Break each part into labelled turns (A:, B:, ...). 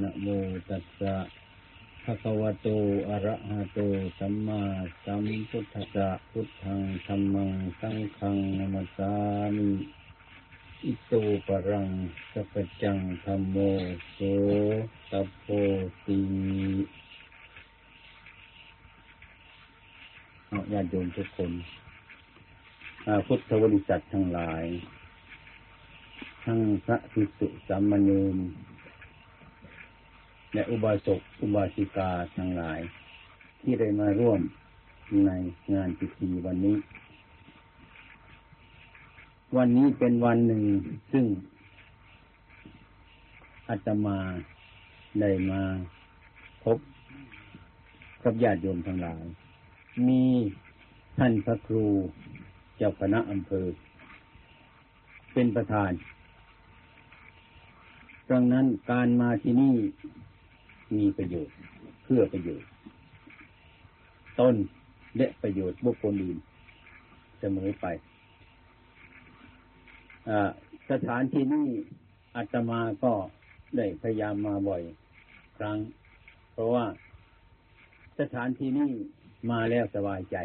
A: นะโมตัสสะภะคะวะโต อะระหะโต สัมมาสัมพุทธัสสะ พุทธังธัมมัง สังฆังนามัสสามิ อิโตปรังสัพจังธัมโมโสตัพโพติเอาญาติโยมทุกคนพุทธบริษัททั้งหลาย ทั้งพระภิกษุสามเณร และอุบาสกอุบาสิกาทั้งหลาย ที่ได้มาร่วมในงานพิธีวันนี้ วันนี้เป็นวันหนึ่งซึ่งอาตมาได้มาพบกับญาติโยมทั้งหลาย มีท่านพระครูเจ้าคณะอำเภอ เป็นประธานดังนั้นการมาที่นี่ มีประโยชน์ เพื่อประโยชน์ต้นและประโยชน์บุคคลอื่นเสมอไปสถานที่นี้อาตมาก็ได้พยายามมาบ่อยครั้ง เพราะว่าสถานที่นี้มาแล้วสบายใจ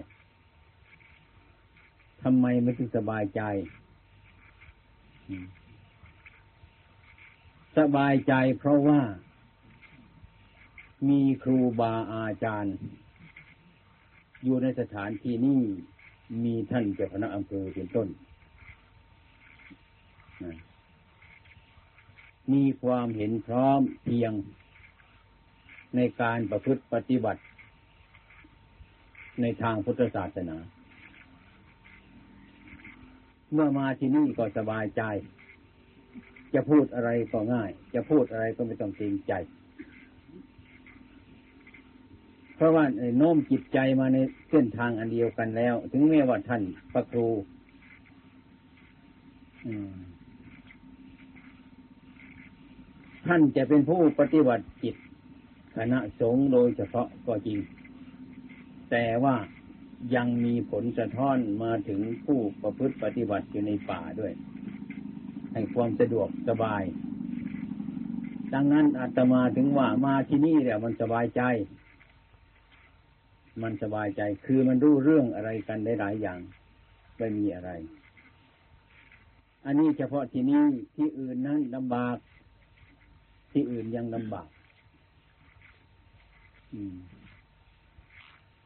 A: ทำไมไม่ถึงสบายใจ สบายใจเพราะว่า มีครูบาอาจารย์ อยู่ในสถานที่นี้มีท่านเจ้าคณะอำเภอเป็นต้น มีความเห็นพร้อมเพียงในการประพฤติปฏิบัติ ในทางพุทธศาสนา เมื่อมาที่นี่ก็สบายใจ จะพูดอะไรก็ง่าย จะพูดอะไรก็ไม่ต้องเกรงใจ เพราะว่าโน้มจิตใจมาในเส้นทางอันเดียวกันแล้ว ถึงแม้ว่าท่านพระครูท่านจะเป็นผู้ปฏิบัติจิตคณะสงฆ์โดยเฉพาะก็จริง แต่ว่ายังมีผลสะท้อนมาถึงผู้ประพฤติปฏิบัติอยู่ในป่าด้วย ให้ความสะดวกสบาย ดังนั้นอาตมาถึงว่ามาที่นี่แล้วมันสบายใจ มันสบายใจ คือมันรู้เรื่องอะไรกันได้หลายอย่างไม่มีอะไร อันนี้เฉพาะที่นี้ที่อื่นนั้นลำบาก ที่อื่นยังลำบาก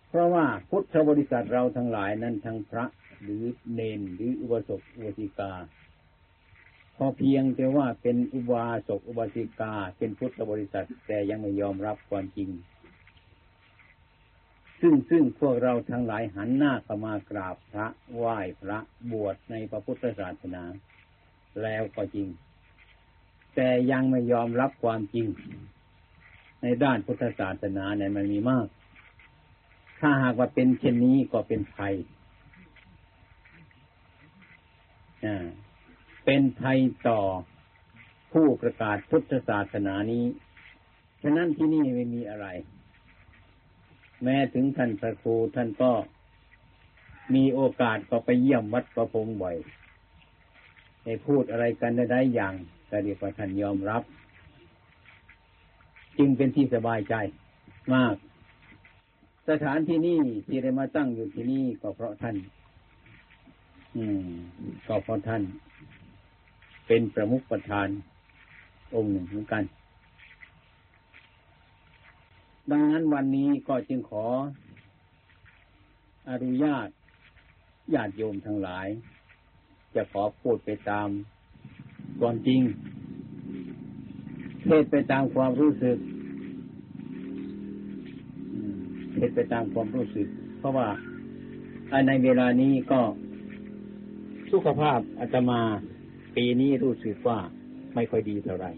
A: เพราะว่าพุทธบริษัทเราทั้งหลายนั้นทั้งพระหรือเนนหรืออุบาสกอุบาสิกา พอเพียงแต่ว่าเป็นอุบาสกอุบาสิกา เป็นพุทธบริษัทแต่ยังไม่ยอมรับความจริง ซึ่งซึ่งพวกเราทั้งหลายหันหน้าเข้ามากราบพระไหว้พระบวชในพระพุทธศาสนา แล้วก็จริง แต่ยังไม่ยอมรับความจริง ในด้านพุทธศาสนาเนี่ยมันมีมาก ถ้าหากว่าเป็นเช่นนี้ก็เป็นภัยเป็นภัยต่อผู้ประกาศพุทธศาสนานี้ ฉะนั้นที่นี่ไม่มีอะไร แม้ถึงท่านพระครูท่านก็มีโอกาสก็ไปเยี่ยมวัดประพงบ่อยให้พูดอะไรกันได้อย่างแต่เดียกว่าท่านยอมรับ จึงเป็นที่สบายใจมาก สถานที่นี่ที่ได้มาตั้งอยู่ที่นี่ก็เพราะท่าน อืม ก็เพราะท่าน เป็นประมุขประธานองค์หนึ่งเหมือนกัน ดังนั้นวันนี้ก็จึงขอ อนุญาตญาติโยมทั้งหลาย จะขอพูดไปตามความจริงเทศไปตามความรู้สึกเทศไปตามความรู้สึก เพราะว่าในเวลานี้ก็สุขภาพอาตมาปีนี้รู้สึกว่าไม่ค่อยดีเท่าไหร่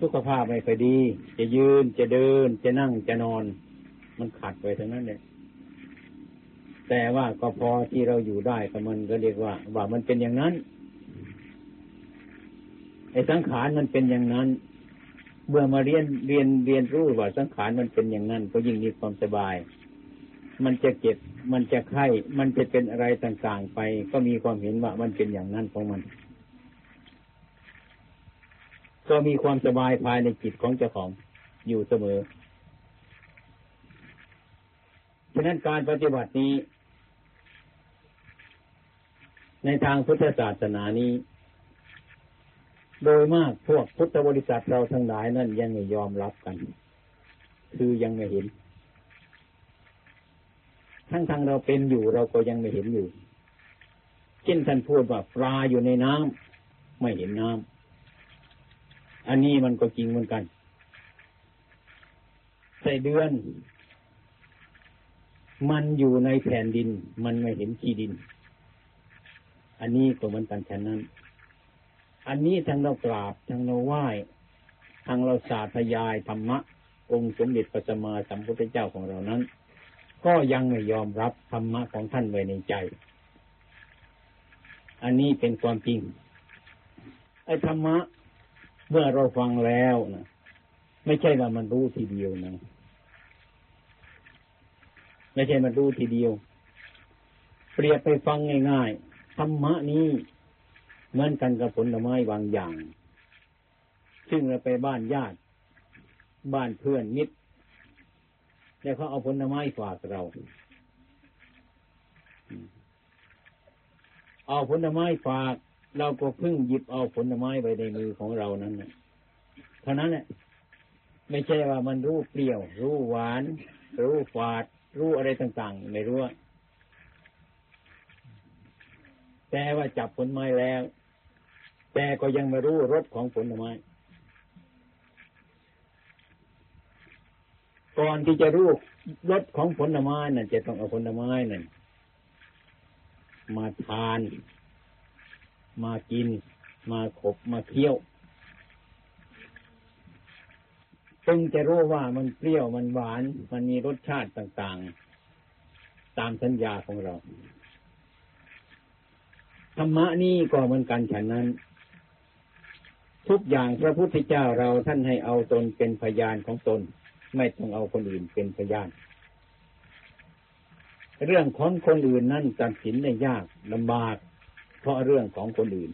A: สุขภาพไม่ค่อยดี จะยืนจะเดิน จะนั่งจะนอน มันขัดไปทั้งนั้นเลยแต่ว่าก็พอที่เราอยู่ได้ก็มันก็เรียกว่า ว่ามันเป็นอย่างนั้นไอ้สังขารมันเป็นอย่างนั้น เมื่อมาเรียนเรียนเรียนรู้ว่าสังขารมันเป็นอย่างนั้น ก็ยิ่งมีความสบาย มันจะเจ็บ มันจะไข้ มันจะเป็นอะไรต่างๆไป ก็มีความเห็นว่ามันเป็นอย่างนั้นของมัน ก็มีความสบายภายในจิตของเจ้าของอยู่เสมอ ฉะนั้นการปฏิบัตินี้ ในทางพุทธศาสนานี้ โดยมากพวกพุทธบริษัทเราทั้งหลายนั่นยังไม่ยอมรับกัน คือยังไม่เห็น ทั้งทางเราเป็นอยู่เราก็ยังไม่เห็นอยู่ เช่นท่านพูดว่าปลาอยู่ในน้ำไม่เห็นน้ำ อันนี้มันก็จริงเหมือนกัน ใส่เดือน มันอยู่ในแผ่นดิน มันไม่เห็นขี้ดิน อันนี้ก็เหมือนกันฉะนั้น อันนี้ทั้งเรากราบทั้งเราไหว้ทั้งเราสาธยายธรรมะ องค์สมเด็จพระสัมมาสัมพุทธเจ้าของเรานั้น ก็ยังไม่ยอมรับธรรมะของท่านไว้ในใจ อันนี้เป็นความจริงไอ้ธรรมะ เมื่อเราฟังแล้วนะไม่ใช่ว่ามันรู้ทีเดียวนะไม่ใช่มันรู้ทีเดียว เปรียบไปฟังง่ายๆธรรมะนี้เหมือนกันกับผลไม้บางอย่าง ซึ่งเราไปบ้านญาติ บ้านเพื่อนมิตรแล้วเขาเอาผลไม้ฝากเรา เอาผลไม้ฝาก เราก็เพิ่งหยิบเอาผลไม้ไปในมือของเรานั้นนะเท่านั้นแหละไม่ใช่ว่ามันรู้เปรี้ยว รู้หวาน รู้ฝาด รู้อะไรต่างๆ ไม่รู้แต่ว่าจับผลไม้แล้ว แต่ก็ยังไม่รู้รสของผลไม้ก่อนที่จะรู้รสของผลไม้นั่นจะต้องเอาผลไม้นั่นมาทาน มากิน มาขบมาเคี้ยวจึงจะรู้ว่ามันเปรี้ยวมันหวาน มันมีรสชาติต่างๆ ตามสัญญาของเราธรรมะนี่ก็เหมือนกันฉันนั้น ทุกอย่างพระพุทธเจ้าเราท่านให้เอาตนเป็นพยานของตน ไม่ต้องเอาคนอื่นเป็นพยาน เรื่องของคนอื่นนั่นตัดสินได้ยากลำบาก เพราะเรื่องของคนอื่น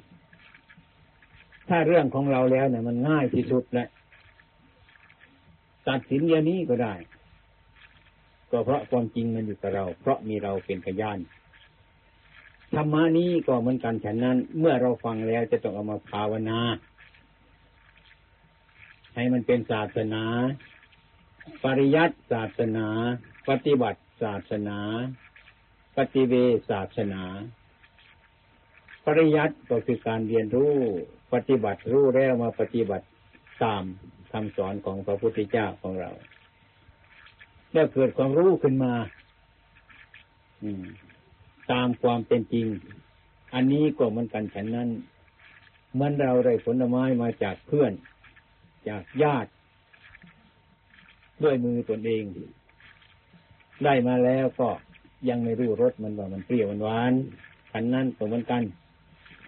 A: ถ้าเรื่องของเราแล้วเนี่ยมันง่ายที่สุดแหละตัดสินอย่างนี้ก็ได้ ก็เพราะความจริงมันอยู่กับเรา เพราะมีเราเป็นพยานธรรมะนี้ก็เหมือนกันฉันนั้น เมื่อเราฟังแล้วจะต้องเอามาภาวนา ให้มันเป็นศาสนา ปริยัติศาสนา ปฏิบัติศาสนา ปฏิเวศาสนา ปริยัติก็คือการเรียนรู้ ปฏิบัติรู้แล้วมาปฏิบัติตามคำสอนของพระพุทธเจ้าของเรา แล้วเกิดความรู้ขึ้นมาอืมตามความเป็นจริง อันนี้ก็เหมือนกันฉันนั้นมื่อเราได้ผลไม้มาจากเพื่อน จากญาติ ด้วยมือตนเอง ได้มาแล้วก็ยังไม่รู้รสมันว่ามันเปรี้ยวมันหวานฉันนั้นก็เหมือนกัน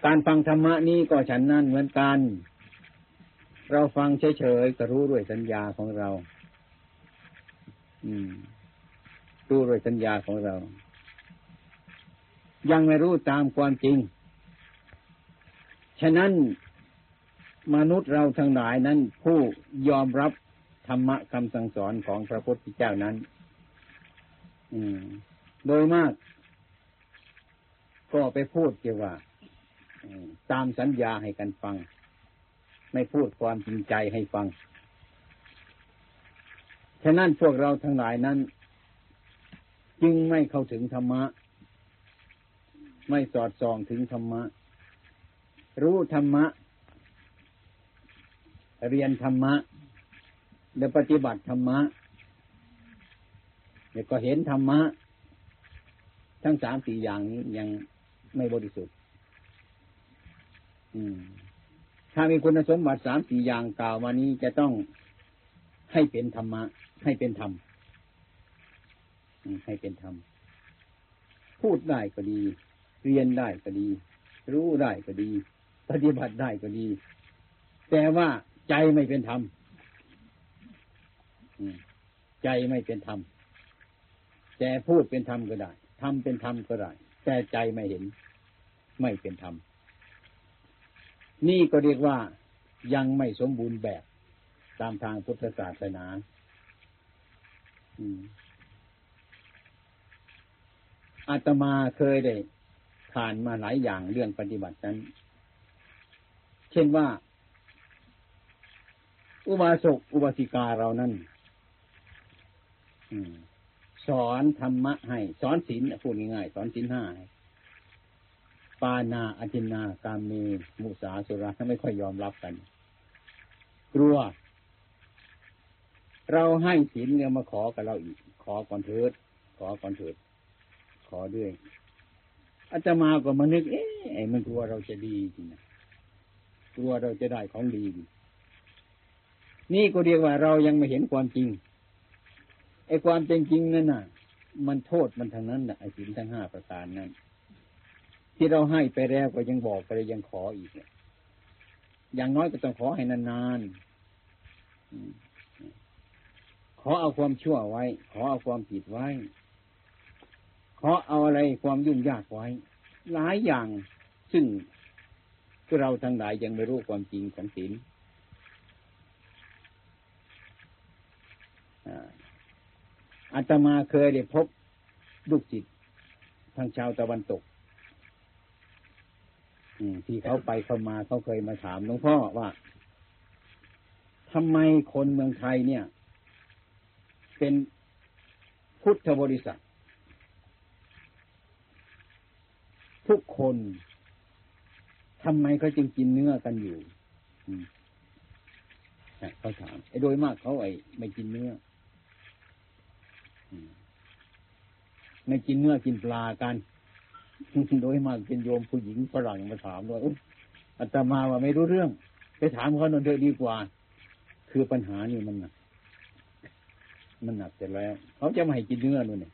A: การฟังธรรมะนี้ก็ฉันนั้นเหมือนกัน เราฟังเฉยๆก็รู้ด้วยสัญญาของเรา อืม รู้ด้วยสัญญาของเรา ยังไม่รู้ตามความจริง ฉะนั้นมนุษย์เราทั้งหลายนั้น ผู้ยอมรับธรรมะคำสั่งสอนของพระพุทธเจ้านั้น อืม โดยมาก ก็ไปพูดเกี่ยวว่า ตามสัญญาให้กันฟัง ไม่พูดความจริงใจให้ฟัง ฉะนั้นพวกเราทั้งหลายนั้น จึงไม่เข้าถึงธรรมะ ไม่สอดส่องถึงธรรมะ รู้ธรรมะ เรียนธรรมะและปฏิบัติธรรมะแล้วก็เห็นธรรมะ ทั้งสามสี่อย่างนี้ยังไม่บริสุทธิ์ ถ้ามีคุณสมบัติสามสี่อย่างกล่าวมานี้จะต้องให้เป็นธรรมะ ให้เป็นธรรมให้เป็นธรรม พูดได้ก็ดี เรียนได้ก็ดี รู้ได้ก็ดี ปฏิบัติได้ก็ดี แต่ว่าใจไม่เป็นธรรมใจไม่เป็นธรรมแต่พูดเป็นธรรมก็ได้ทำเป็นธรรมก็ได้ แต่ใจไม่เห็น ไม่เป็นธรรม นี่ก็เรียกว่ายังไม่สมบูรณ์แบบตามทางพุทธศาสนาอาตมาเคยได้ผ่านมาหลายอย่างเรื่องปฏิบัตินั้น เช่นว่า อุบาสกอุบาสิกาเรานั้นสอนธรรมะให้ สอนศีลพูดง่ายๆสอนศีลห้า ปานาอจินนา กามเมมุสาสุราไม่ค่อยยอมรับกัน กลัว เราให้ศีลเนี่ยมาขอกับเราอีก ขอก่อนเถิด ขอก่อนเถิด ขอด้วยอาจมาก็มานึก เอ๊ะมันกลัวเราจะดีจริงนะกลัวเราจะได้ของดี นี่ก็เรียกว่าเรายังไม่เห็นความจริงไอ้ความจริงจริงนั่นน่ะ มันโทษมันทางนั้นน่ะไอ้ศีลทั้งห้าประการนั้น ที่เราให้ไปแล้วก็ยังบอกไปยังขออีกอย่างน้อยก็ต้องขอให้นานๆขอเอาความชั่วไว้ ขอเอาความผิดไว้ ขอเอาอะไรความยุ่งยากไว้ หลายอย่างซึ่งเราทั้งหลายยังไม่รู้ความจริงของศีลอาตมาเคยได้พบลูกจิตทางชาวตะวันตก ที่เขาไปเข้ามาเขาเคยมาถามหลวงพ่อว่าทำไมคนเมืองไทยเนี่ย เป็นพุทธบริษัท ทุกคนทำไมเขาจึงกินเนื้อกันอยู่เขาถามไอ้โดยมากเขาไอ้ไม่กินเนื้อไม่กินเนื้อกินปลากัน โดยมากเป็นโยมผู้หญิงฝรั่งมาถามว่าอาตมาว่าไม่รู้เรื่อง ไปถามเขาหน่อยเถอดีกว่า คือปัญหานี่มันหนักมันหนักแต่แล้วเขาจะไม่ให้กินเนื้อนู่นเนี่ย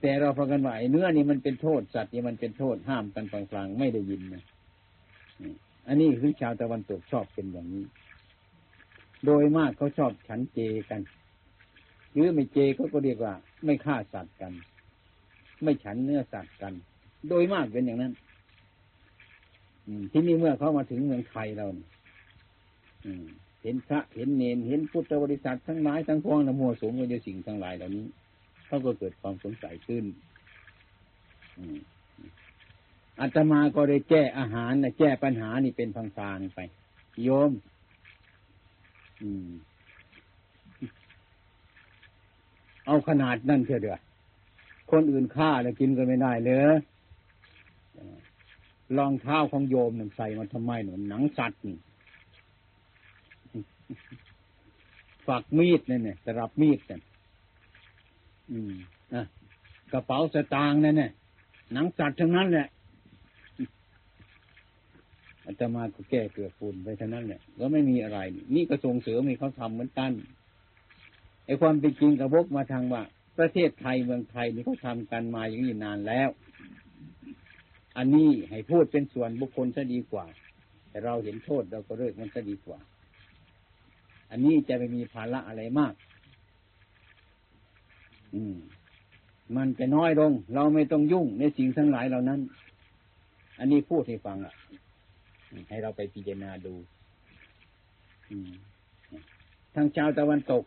A: แต่เราฟังกันว่าเนื้อนี่มันเป็นโทษสัตว์นี่มันเป็นโทษห้ามกันกลางๆไม่ได้ยินนะอันนี้คือชาวตะวันตกชอบเป็นอย่างนี้ โดยมากเขาชอบฉันเจกัน หรือไม่เจก็ก็เรียกว่า ไม่ฆ่าสัตว์กัน ไม่ฉันเนื้อสัตว์กัน โดยมากเป็นอย่างนั้นที่นี่เมื่อเขามาถึงเมืองไทยเราเห็นพระเห็นเนนเห็นพุทธบริษัททั้งหลายทั้งพวงนโมสมกันสิ่งทั้งหลายเหล่านี้เขาก็เกิดความสงสัยขึ้นอาตมาก็ได้แก้อาหารนะแก้ปัญหานี่เป็นพังๆไป โยม เอาขนาดนั่นเถอะเด้อ คนอื่นฆ่าแล้วกินก็ไม่ได้เลยรองเท้าของโยมหนึ่งใส่มาทำไมหนุนหนังสัตว์นี่ฝักมีดเนี่ยเนี่ยสรับมีดเนี่ยอืมอะกระเป๋าสตางค์เนั่นเนี่ยหนังสัตว์ทั้งนั้นแหละอาตมาก็แก้เกลือฝุ่นไปเท่านั้นแหละก็ไม่มีอะไร นี่ก็ส่งเสริมมีเขาทำเหมือนกันไอ้ความเป็นจริงกระบกมาทางว่า ประเทศไทยเมืองไทยนี่เขาทำกันมาอย่างนี้นานแล้ว อันนี้ให้พูดเป็นส่วนบุคคลซะดีกว่า แต่เราเห็นโทษเราก็เลิกมันซะดีกว่า อันนี้จะไม่มีภาระอะไรมาก อืม มันจะน้อยลง เราไม่ต้องยุ่งในสิ่งทั้งหลายเหล่านั้น อันนี้พูดให้ฟังอะ ให้เราไปพิจารณาดูทางชาวตะวันตก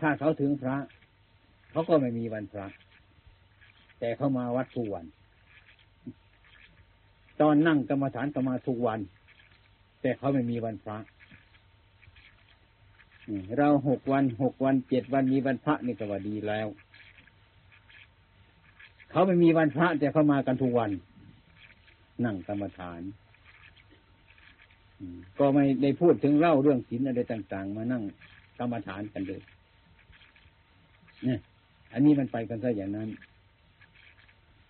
A: ถ้าเขาถึงพระ เขาก็ไม่มีวันพระแต่เขามาวัดทุกวัน ตอนนั่งกรรมฐานก็มาทุกวัน แต่เขาไม่มีวันพระเราหกวันหกวันเจ็ดวันมีวันพระนี่ก็ว่าดีแล้ว เขาไม่มีวันพระแต่เขามากันทุกวัน นั่งกรรมฐานก็ไม่ได้พูดถึงเล่าเรื่องศีลอะไรต่าง ๆ มานั่งกรรมฐานกันเลยเนี่ย อันนี้มันไปกันซะอย่างนั้น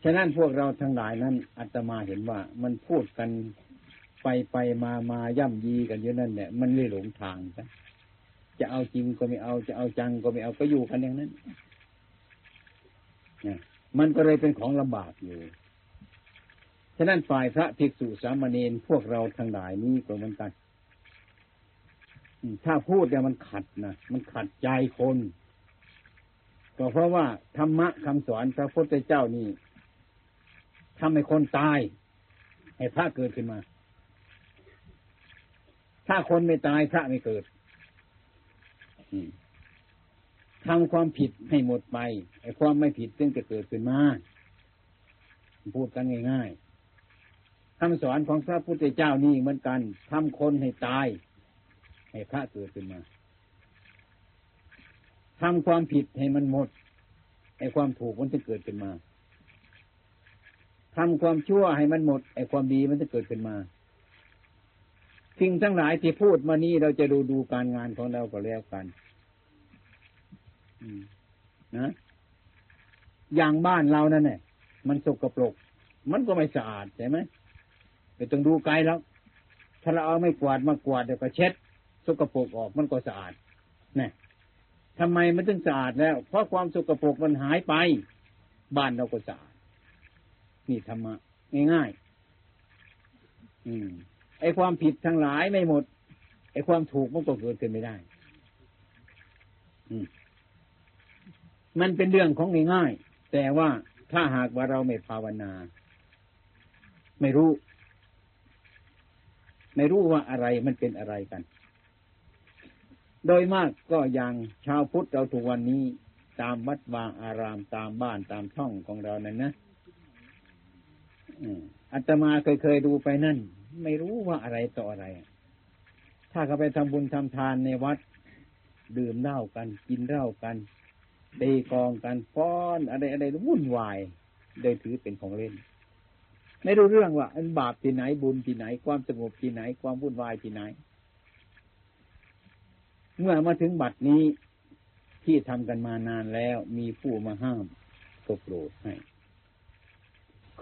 A: ฉะนั้นพวกเราทั้งหลายนั้นอาตมาเห็นว่า มันพูดกันไปไปมามาย่ำยีกันอยู่นั่นแหละมันเลยหลงทางซะจะเอาจริงก็ไม่เอาจะเอาจังก็ไม่เอาก็อยู่กันอย่างนั้นเนี่ยมันก็เลยเป็นของลำบากอยู่ฉะนั้นฝ่ายพระภิกษุสามเณรพวกเราทั้งหลายนี้ก็เหมือนกันถ้าพูดเนี่ยมันขัดนะมันขัดใจคน ก็เพราะว่าธรรมะคำสอนพระพุทธเจ้านี่ทำให้คนตาย ให้พระเกิดขึ้นมา ถ้าคนไม่ตายพระไม่เกิดทำความผิดให้หมดไปไอ้ความไม่ผิดซึ่งจะเกิดขึ้นมาพูดกันง่ายๆคำสอนของพระพุทธเจ้านี่เหมือนกันทำคนให้ตาย ให้พระเกิดขึ้นมา ทำความผิดให้มันหมดไอ้ความถูกมันจะเกิดขึ้นมาทำความชั่วให้มันหมดไอ้ความดีมันจะเกิดขึ้นมา สิ่งทั้งหลายที่พูดมานี้เราจะดูดูการงานของเราก็แล้วกันนะอย่างบ้านเรานั่นเนี่ยมันสกปรก มันก็ไม่สะอาดใช่ไหมไม่ต้องดูไกลแล้ว ถ้าเราเอาไม่กวาดมากวาดเดี๋ยวก็เช็ด สกปรกออกมันก็สะอาดนี่ ทำไมมันถึงสะอาดแล้ว เพราะความสกปรกมันหายไป บ้านเราก็สะอาดนี่ธรรมะง่ายๆอืมไอ้ความผิดทั้งหลายไม่หมด ไอ้ความถูกมันก็เกิดขึ้นไม่ได้ อืมมันเป็นเรื่องของง่ายๆแต่ว่าถ้าหากว่าเราไม่ภาวนา ไม่รู้ ไม่รู้ว่าอะไรมันเป็นอะไรกัน โดยมากก็อย่างชาวพุทธเราทุกวันนี้ตามวัดวางอารามตามบ้านตามช่องของเรานั้นนะอัตมาเคยเคยดูไปนั่น ไม่รู้ว่าอะไรต่ออะไร ถ้าเขาไปทำบุญทำทานในวัด ดื่มเหล้ากัน กินเหล้ากันตีกองกันฟ้อนอะไรอะไรวุ่นวายโดยถือเป็นของเล่น ไม่รู้เรื่องว่า อันบาปที่ไหนบุญที่ไหน ความสงบที่ไหน ความวุ่นวายที่ไหน เมื่อมาถึงบัดนี้ที่ทำกันมานานแล้วมีผู้มาห้ามก็โปรดให้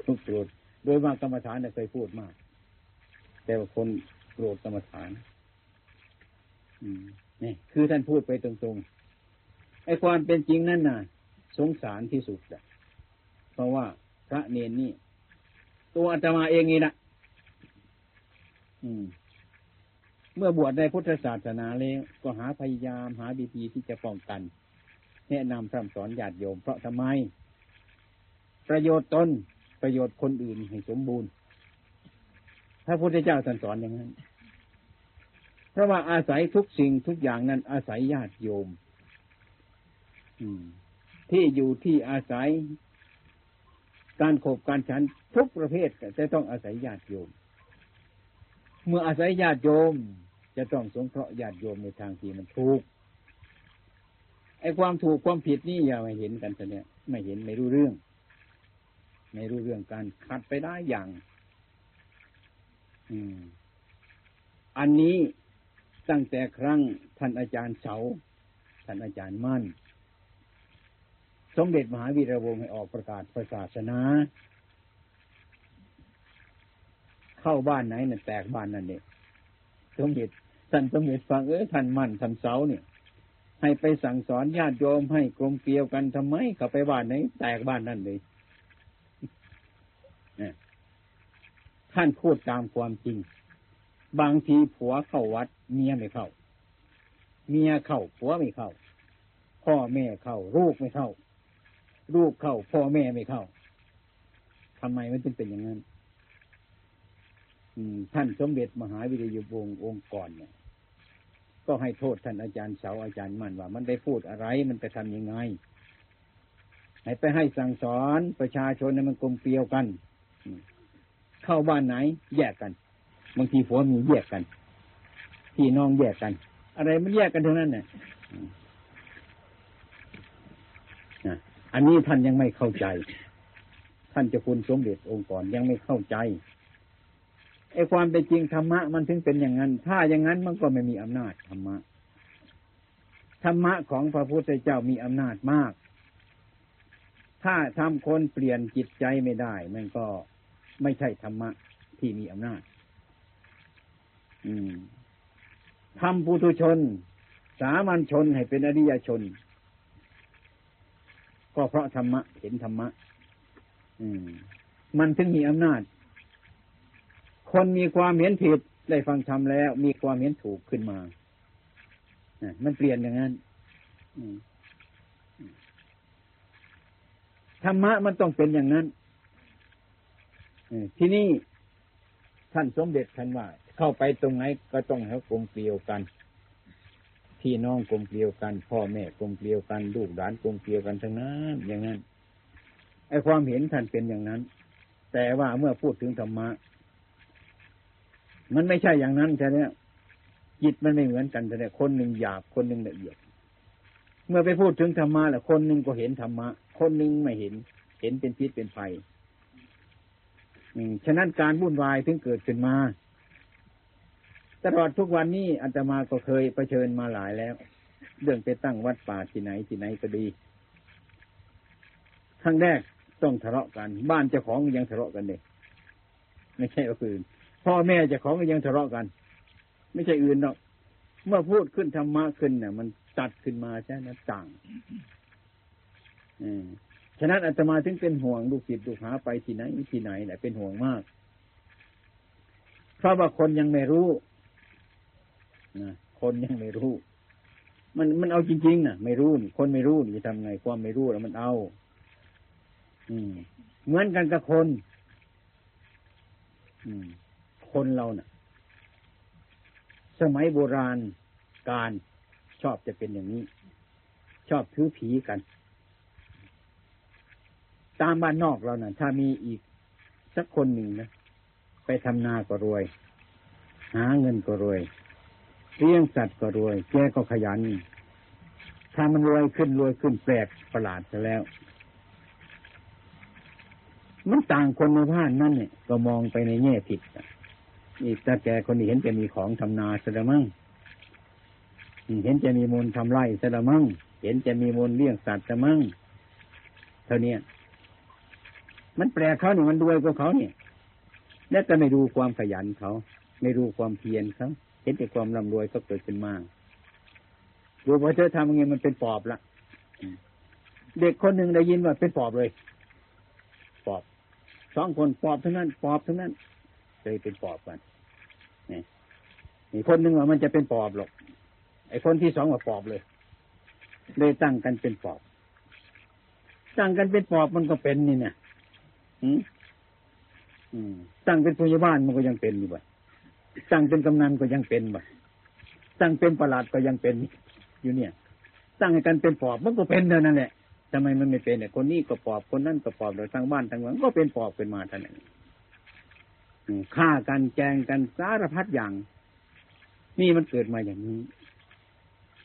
A: ก็โปรดโดยว่ากรรมฐานเคยพูดมาก แต่ว่าคนโปรดกรรมฐานนี่คือท่านพูดไปตรงๆไอ้ความเป็นจริงนั่นน่ะ สงสารที่สุดอะเพราะว่าพระเนนนี่ ตัวอาตมาเองนี่นะ เมื่อบวชในพุทธศาสนาแล้วก็หาพยายามหาดีทีที่จะป้องกัน แนะนำพร่ำสอนญาติโยม เพราะทำไม ประโยชน์ตนประโยชน์คนอื่นให้สมบูรณ์พระพุทธเจ้าสอนอย่างนั้น เพราะว่าอาศัยทุกสิ่งทุกอย่างนั้น อาศัยญาติโยมที่อยู่ที่อาศัย การขบการฉันทุกประเภทจะต้องอาศัยญาติโยม เมื่ออาศัยญาติโยม จะต้องสงเคราะห์ญาติโยมในทางที่มันถูกไอ้ความถูกความผิดนี่อย่ามาเห็นกันเนี่ยไม่เห็นไม่รู้เรื่อง ไม่รู้เรื่องการขัดไปได้อย่าง อืม อันนี้ตั้งแต่ครั้งท่านอาจารย์เสาท่านอาจารย์มั่น สมเด็จมหาวีระวงศ์ให้ออกประกาศศาสนา เข้าบ้านไหนน่ะแตกบ้านนั่นเนี่ยสมเด็จ ท่านสมเด็จฟังเออท่านมั่นท่านเสาเนี่ย ให้ไปสั่งสอนญาติโยมให้กลมเกลียวกันทำไมเขาไปบ้านไหนแตกบ้านนั่นเลยท่านพูดตามความจริง บางทีผัวเข้าวัด เมียไม่เข้า เมียเข้าผัวไม่เข้า พ่อแม่เข้าลูกไม่เข้าลูกเข้า พ่อแม่ไม่เข้าทำไมมันจึงเป็นอย่างนั้นท่านสมเด็จมหาวิทยาวงศ์องค์ก่อนเนี่ย ก็ให้โทษท่านอาจารย์เสาอาจารย์มั่นว่า มันได้พูดอะไรมันไปทำยังไงให้ไปให้สั่งสอนประชาชนในมันกลมเกลียวกัน เข้าบ้านไหน แยกกัน บางทีผัวมีแยกกันพี่น้องแยกกัน อะไรมันแยกกันทั้งนั้นเนี่ยอันนี้ท่านยังไม่เข้าใจ ท่านจะคุณสมเด็จองค์ก่อนยังไม่เข้าใจ ไอ้ความเป็นจริงธรรมะมันถึงเป็นอย่างนั้น ถ้าอย่างนั้นมันก็ไม่มีอำนาจธรรมะธรรมะของพระพุทธเจ้ามีอำนาจมาก ถ้าทำคนเปลี่ยนจิตใจไม่ได้ มันก็ไม่ใช่ธรรมะที่มีอำนาจ อืมทำปุถุชน สามัญชนให้เป็นอริยชน ก็เพราะธรรมะเห็นธรรมะ อืม มันถึงมีอำนาจ คนมีความเห็นผิดได้ฟังธรรมแล้ว มีความเห็นถูกขึ้นมามันเปลี่ยนอย่างนั้นธรรมะมันต้องเป็นอย่างนั้นที่นี้ท่านสมเด็จท่านว่า เข้าไปตรงไหนก็ต้องให้กลมเกลียวกันพี่น้องกลมเกลียวกัน พ่อแม่กลมเกลียวกัน ลูกหลานกลมเกลียวกันทั้งนั้นอย่างนั้นไอความเห็นท่านเป็นอย่างนั้น แต่ว่าเมื่อพูดถึงธรรมะ มันไม่ใช่อย่างนั้นใช่ไหมจิตมันไม่เหมือนกันใช่ไหมคนหนึ่งหยาบคนหนึ่งละเอียด เมื่อไปพูดถึงธรรมะแหล้วคนหนึ่งก็เห็นธรรมะ คนหนึ่งไม่เห็น เห็นเป็นพิษเป็นภัยฉะนั้นการวุ่นวายถึงเกิดขึ้นมา ตลอดทุกวันนี้อาตมาก็เคยเผชิญมาหลายแล้ว เรื่องไปตั้งวัดป่าที่ไหนที่ไหนก็ดีครั้งแรกต้องทะเลาะกัน บ้านเจ้าของยังทะเลาะกันเลยไม่ใช่อื่น พ่อแม่เจ้าของยังทะเลาะกัน ไม่ใช่อื่นหรอกเมื่อพูดขึ้นธรรมะขึ้นเนี่ยมันตัดขึ้นมาใช่ไหมต่างฉะนั้นอาตมาถึงเป็นห่วงลูกศิษย์ลูกหาไปที่ไหนที่ไหนแหละเป็นห่วงมาก เพราะว่าคนยังไม่รู้นะคนยังไม่รู้ มันมันเอาจริงๆนะไม่รู้นี่คนไม่รู้นี่จะทำไงความไม่รู้แล้วมันเอา อืม เหมือนกันกับคน อืม คนเราเนะ่ะ สมัยโบราณการชอบจะเป็นอย่างนี้ ชอบถือผีกัน ตามบ้านนอกเรานะ่ะ ถ้ามีอีกสักคนหนึ่งนะไปทำนาก็รวย หาเงินก็รวยเลี้ยงสัตว์ก็รวย แกก็ขยัน ถ้ามันรวยขึ้นรวยขึ้นแปลกประหลาดซะแล้ว มันต่างคนในบ้านนั่นเนี่ย ก็มองไปในแง่ผิด นี่ตาแกคนนี้เห็นจะมีของทำนาซะมั้งเห็นจะมีมูลทำไร่ซะมั้งเห็นจะมีมูลเลี้ยงสัตว์ซะมั้งเท่านี้มันแปลเขาเนี่ยมันรวยกว่าเขาเนี่ยแล้วก็ไม่ดูความขยันเขา ไม่ดูความเพียรเขาเห็นแต่ความร่ำรวยเขาเกิดขึ้นมากดูพอเธอทำยังไงมันเป็นปอบละเด็กคนหนึ่งได้ยินว่าเป็นปอบเลย ปอบสองคนปอบทั้งนั้น ปอบทั้งนั้น เลยเป็นปอบกันนี่อีกคนหนึ่งว่ามันจะเป็นปอบหรอก ไอ้คนที่สองว่าปอบเลยเลยตั้งกันเป็นปอบตั้งกันเป็นปอบมันก็เป็นนี่เนี่ยตั้งเป็นผู้ใหญ่บ้านมันก็ยังเป็นอยู่บ่ตั้งเป็นกำนันก็ยังเป็นบ่ตั้งเป็นประหลัดก็ยังเป็นอยู่เนี่ย ตั้งให้กันเป็นปอบมันก็เป็นเท่านั้นแหละทำไมมันไม่เป็นเนี่ยคนนี้ก็ปอบคนนั้นก็ปอบโดยทางบ้านทางเมืองก็เป็นปอบเป็นมาท่านั้น ฆ่ากันแกงกันสารพัดอย่าง นี่มันเกิดมาอย่างนี้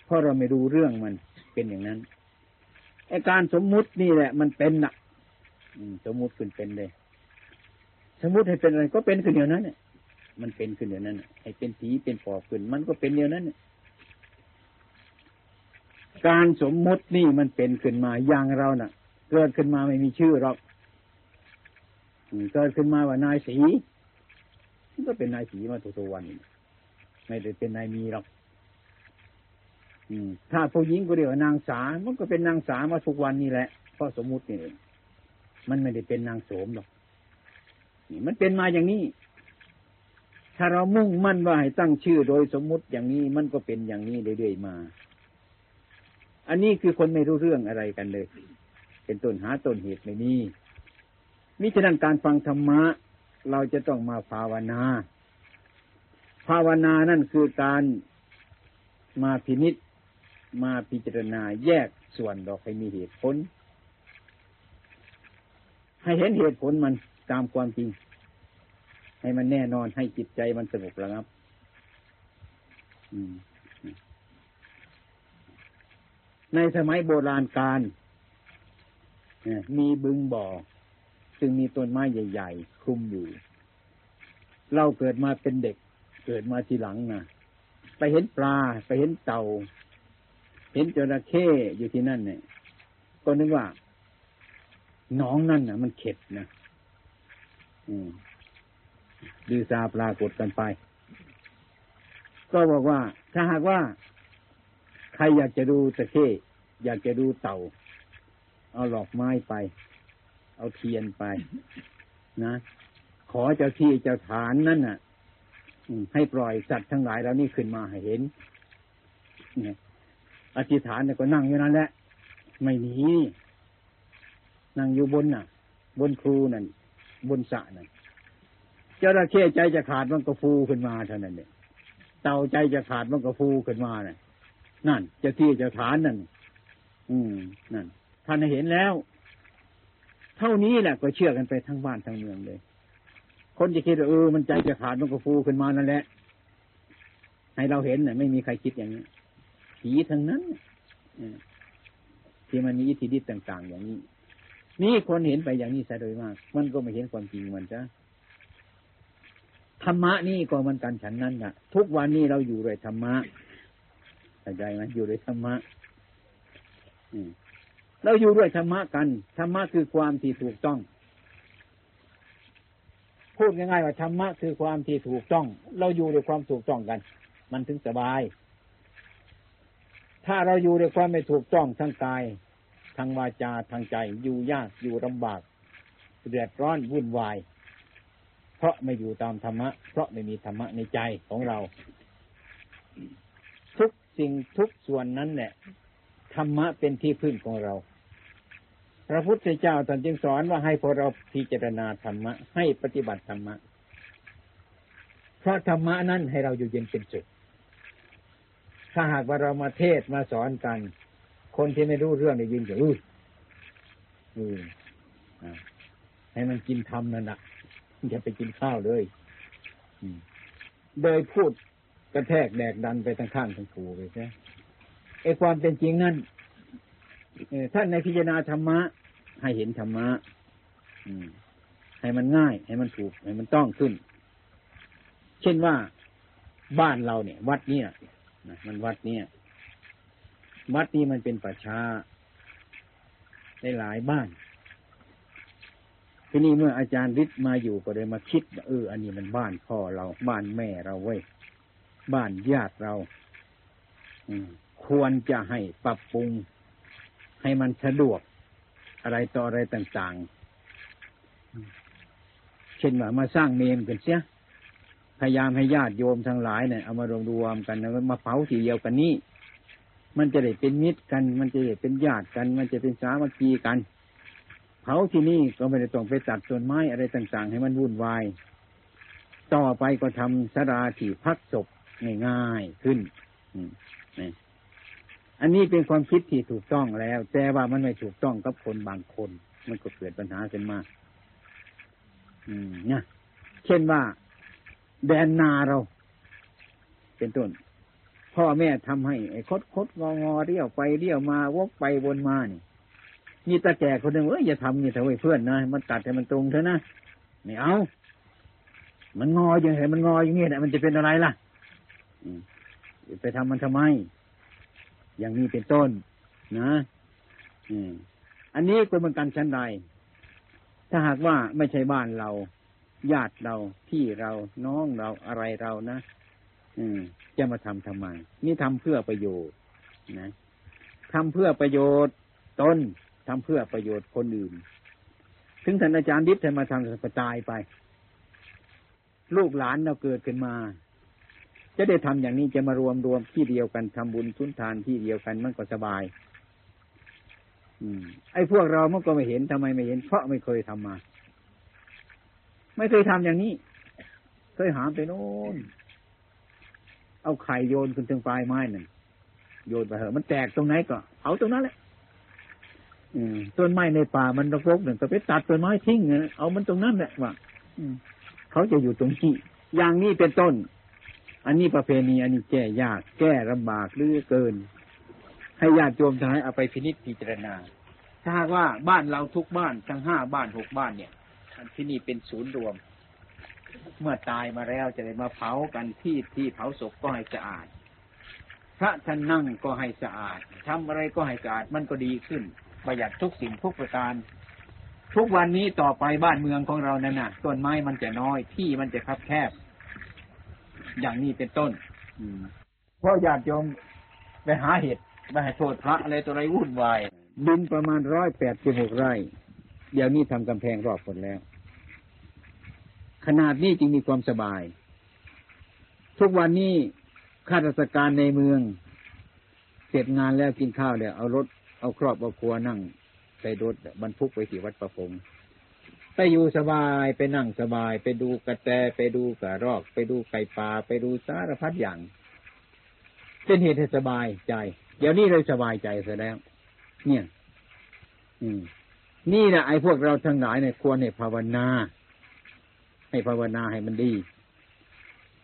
A: เพราะเราไม่ดูเรื่องมันเป็นอย่างนั้นไอการสมมุตินี่แหละ มันเป็นน่ะสมมุติขึ้นเป็นเลย สมมุติให้เป็นอะไรก็เป็นขึ้นเดียวนั้นเนี่ยมันเป็นขึ้นเดียวนั้นให้เป็นผีเป็นปอบขึ้น มันก็เป็นเดียวนั้นเนี่ยการสมมุตินี่มันเป็นขึ้นมาอย่างเราน่ะ เกิดขึ้นมาไม่มีชื่อหรอกเกิดขึ้นมาว่านายสี มันก็เป็นนายสีมาตัววันไม่ได้เป็นนายมีหรอกถ้าผู้หญิงก็เรียกว่านางสา มันก็เป็นนางสามาทุกวันนี่แหละ เพราะสมมุตินี่เองมันไม่ได้เป็นนางโสมหรอกนี่มันเป็นมาอย่างนี้ ถ้าเรามุ่งมั่นว่าให้ตั้งชื่อโดยสมมุติอย่างนี้ มันก็เป็นอย่างนี้เรื่อยๆมา อันนี้คือคนไม่รู้เรื่องอะไรกันเลย เป็นต้นหาต้นเหตุไม่มีมิฉะนั้นการฟังธรรมะ เราจะต้องมาภาวนา ภาวนานั่นคือการมาพินิษมาพิจารณาแยกส่วนดอกให้มีเหตุผล ให้เห็นเหตุผลมันตามความจริง ให้มันแน่นอนให้จิตใจมันสงบระงับ ในสมัยโบราณการมีบึงบ่อ ซึ่งมีต้นไม้ใหญ่ ๆ คลุมอยู่ เราเกิดมาเป็นเด็ก เกิดมาทีหลังนะไปเห็นปลา ไปเห็นเต่า เห็นจระเข้อยู่ที่นั่นเนี่ย ก็นึกว่าน้องนั่นนะมันเข็ดนะอืมดีซาปรากฏกันไป ก็บอกว่า ถ้าหากว่า ใครอยากจะดูตะเข้อยากจะดูเต่า เอาหลอกไม้ไป เอาเทียนไป นะ ขอเจ้าที่เจ้าฐานนั่นน่ะให้ปล่อยสัตว์ทั้งหลายแล้วนี่ขึ้นมาให้เห็นเนี่ยอธิษฐานเนี่ยก็นั่งอยู่นั่นแหละ ไม่หนีนั่งอยู่บนน่ะ บนครูนั่นบนสระนั่นเจ้าระเข้ใจจะขาดมันก็ฟูขึ้นมาเท่านั้นเนี่ยเต่าใจจะขาดมันก็ฟูขึ้นมาน่ะนั่นเจะที่เจะฐานนั่น อืมนั่นท่านเห็นแล้ว เท่านี้แหละก็เชื่อกันไปทั้งบ้านทั้งเมืองเลย คนจะคิดว่าเออมันใจจะขาดมันก็ฟูขึ้นมานั่นแหละให้เราเห็นน่ะ ไม่มีใครคิดอย่างนี้ผีทั้งนั้นที่มันมีอิทธิฤทธิ์ต่าง ๆ อย่างนี้ นี่คนเห็นไปอย่างนี้ซะโดยมาก มันก็ไม่เห็นความจริงมันจ้ะธรรมะนี่ก็มันกันฉันนั้นน่ะ ทุกวันนี้เราอยู่ด้วยธรรมะเข้าใจไหมอยู่ด้วยธรรมะ เราอยู่ด้วยธรรมะกันธรรมะคือความที่ถูกต้อง พูดง่ายๆว่าธรรมะคือความที่ถูกต้อง เราอยู่ด้วยความถูกต้องกัน มันถึงสบาย ถ้าเราอยู่ด้วยความไม่ถูกต้องทั้งกายทางวาจาทางใจอยู่ยากอยู่ลำบากเดือดร้อนวุ่นวาย เพราะไม่อยู่ตามธรรมะ เพราะไม่มีธรรมะในใจของเรา ทุกสิ่งทุกส่วนนั้นเนี่ยธรรมะเป็นที่พึ่งของเรา พระพุทธเจ้าตรัสจึงสอนว่าให้พวกเราพิจารณาธรรมะ ให้ปฏิบัติธรรมะ เพราะธรรมะนั้นให้เราอยู่เย็นเป็นสุขถ้าหากว่าเรามาเทศมาสอนกัน คนที่ไม่รู้เรื่องได้ยินก็อู้อือให้มันกินธรรมนั่นแหะอย่าไปกินข้าวเลยโดยพูดกระแทกแดกดันไปทางข้างทางผูไปใช่ไอความเป็นจริงนั่นท่านในพิจารณาธรรมะ ให้เห็นธรรมะให้มันง่าย ให้มันถูก ให้มันต้องขึ้น เช่นว่าบ้านเราเนี่ย วัดเนี่ยมันวัดเนี่ยวัดนี้มันเป็นประชาในหลายบ้าน ทีนี้เมื่ออาจารย์ฤทธิ์มาอยู่ก็เลยมาคิดเอออันนี้มันบ้านพ่อเรา บ้านแม่เราเว้ยบ้านญาติเราควรจะให้ปรับปรุง ให้มันสะดวก อะไรต่ออะไรต่างๆ เช่นว่ามาสร้างเมนกันเสียพยายามให้ญาติโยมทั้งหลายเนี่ยเอามารวมรวมกันแล้วมาเผาทีเดียวกันนี้มันจะได้เป็นมิตรกัน มันจะได้เป็นญาติกัน มันจะเป็นสามัคคีกัน เผาที่นี่ก็ไม่ได้ต้องไปตัดต้นไม้อะไรต่าง ๆ ให้มันวุ่นวาย ต่อไปก็ทำสราที่พักศพง่ายๆขึ้น อันนี้เป็นความคิดที่ถูกต้องแล้ว แต่ว่ามันไม่ถูกต้องกับคนบางคน มันก็เกิดปัญหาขึ้นมาอืมเนี่ยเช่นว่า แดนนาเรา เป็นต้นพ่อแม่ทำให้ไอ้คดคดงองอเรียวไปเรียวมาวกไปวนมานี่มีตาแก่คนหนึ่งเอ้ยอย่าทำนี่เถอะเพื่อนนะมันตัดให้มันตรงเถอะนะไม่เอา มันงออย่างไรมันงออย่างนี้นะมันจะเป็นอะไรล่ะไปทำมันทำไม อย่างนี้เป็นต้น นะอันนี้เป็นเหมือนกันชั้นใด ถ้าหากว่าไม่ใช่บ้านเรา ญาติเราพี่เราน้องเราอะไรเรานะอืม จะมาทำทำไมนี่ทำเพื่อประโยชน์นะทำเพื่อประโยชน์ตนทำเพื่อประโยชน์คนอื่น ถึงท่านอาจารย์ดิษฐ์มาทำกระจายไป ลูกหลานเราเกิดขึ้นมา จะได้ทำอย่างนี้จะมารวมรวมที่เดียวกันทำบุญทุนทานที่เดียวกันมันก็สบาย อืม ไอ้พวกเรามันก็ไม่เห็นทำไมไม่เห็น เพราะไม่เคยทำมา ไม่เคยทำอย่างนี้ เคยหามไปโน่นเอาไข่โยนขึ้นถึงปลายไม้นั่นโยนไปเหอะมันแตกตรงไหนก็เอาตรงนั้นแหละต้นไม้ในป่ามันรกๆหนึ่งก็ไปตัดต้นไม้ทิ้งเอามันตรงนั้นแหละว่าเขาจะอยู่ตรงที่อย่างนี้เป็นต้น อันนี้ประเพณีอันนี้แก้ยาก แก้ลำบากหรือเกิน ให้ญาติโยมทั้งหลายเอาไปพินิจพิจารณา ถ้าว่าบ้านเราทุกบ้านทั้งห้าบ้านหกบ้านเนี่ยที่นี่เป็นศูนย์รวม เมื่อตายมาแล้วจะได้มาเผากันที่ที่เผาศพก็ให้สะอาด พระท่านนั่งก็ให้สะอาดทำอะไรก็ให้สะอาดมันก็ดีขึ้น ประหยัดทุกสิ่งทุกประการทุกวันนี้ต่อไปบ้านเมืองของเรานั่นน่ะต้นไม้มันจะน้อยที่มันจะคับแคบ อย่างนี้เป็นต้นเพราะญาติโยมไปหาเห็ดไปหาโทษพระอะไรตัวอะไรวุ่นวายดินประมาณร้อยแปดสิบหกไร่ เดี๋ยวนี้ทำกำแพงรอบหมดแล้ว ขนาดนี้จึงมีความสบาย ทุกวันนี้ข้าราชการในเมือง เสร็จงานแล้วกินข้าวแล้วเอารถเอาครอบเอาครัวนั่งใส่รถบรรทุกไปที่วัดประพง ไปอยู่สบายไปนั่งสบาย ไปดูกระแตไปดูกระรอก ไปดูไก่ป่าไปดูสารพัดอย่าง เป็นเหตุให้สบายใจ เดี๋ยวนี้เลยสบายใจเสียแล้ว เนี่ย อืม นี่แหละไอ้พวกเราทั้งหลายเนี่ยควรให้ภาวนา ให้ภาวนาให้มันดี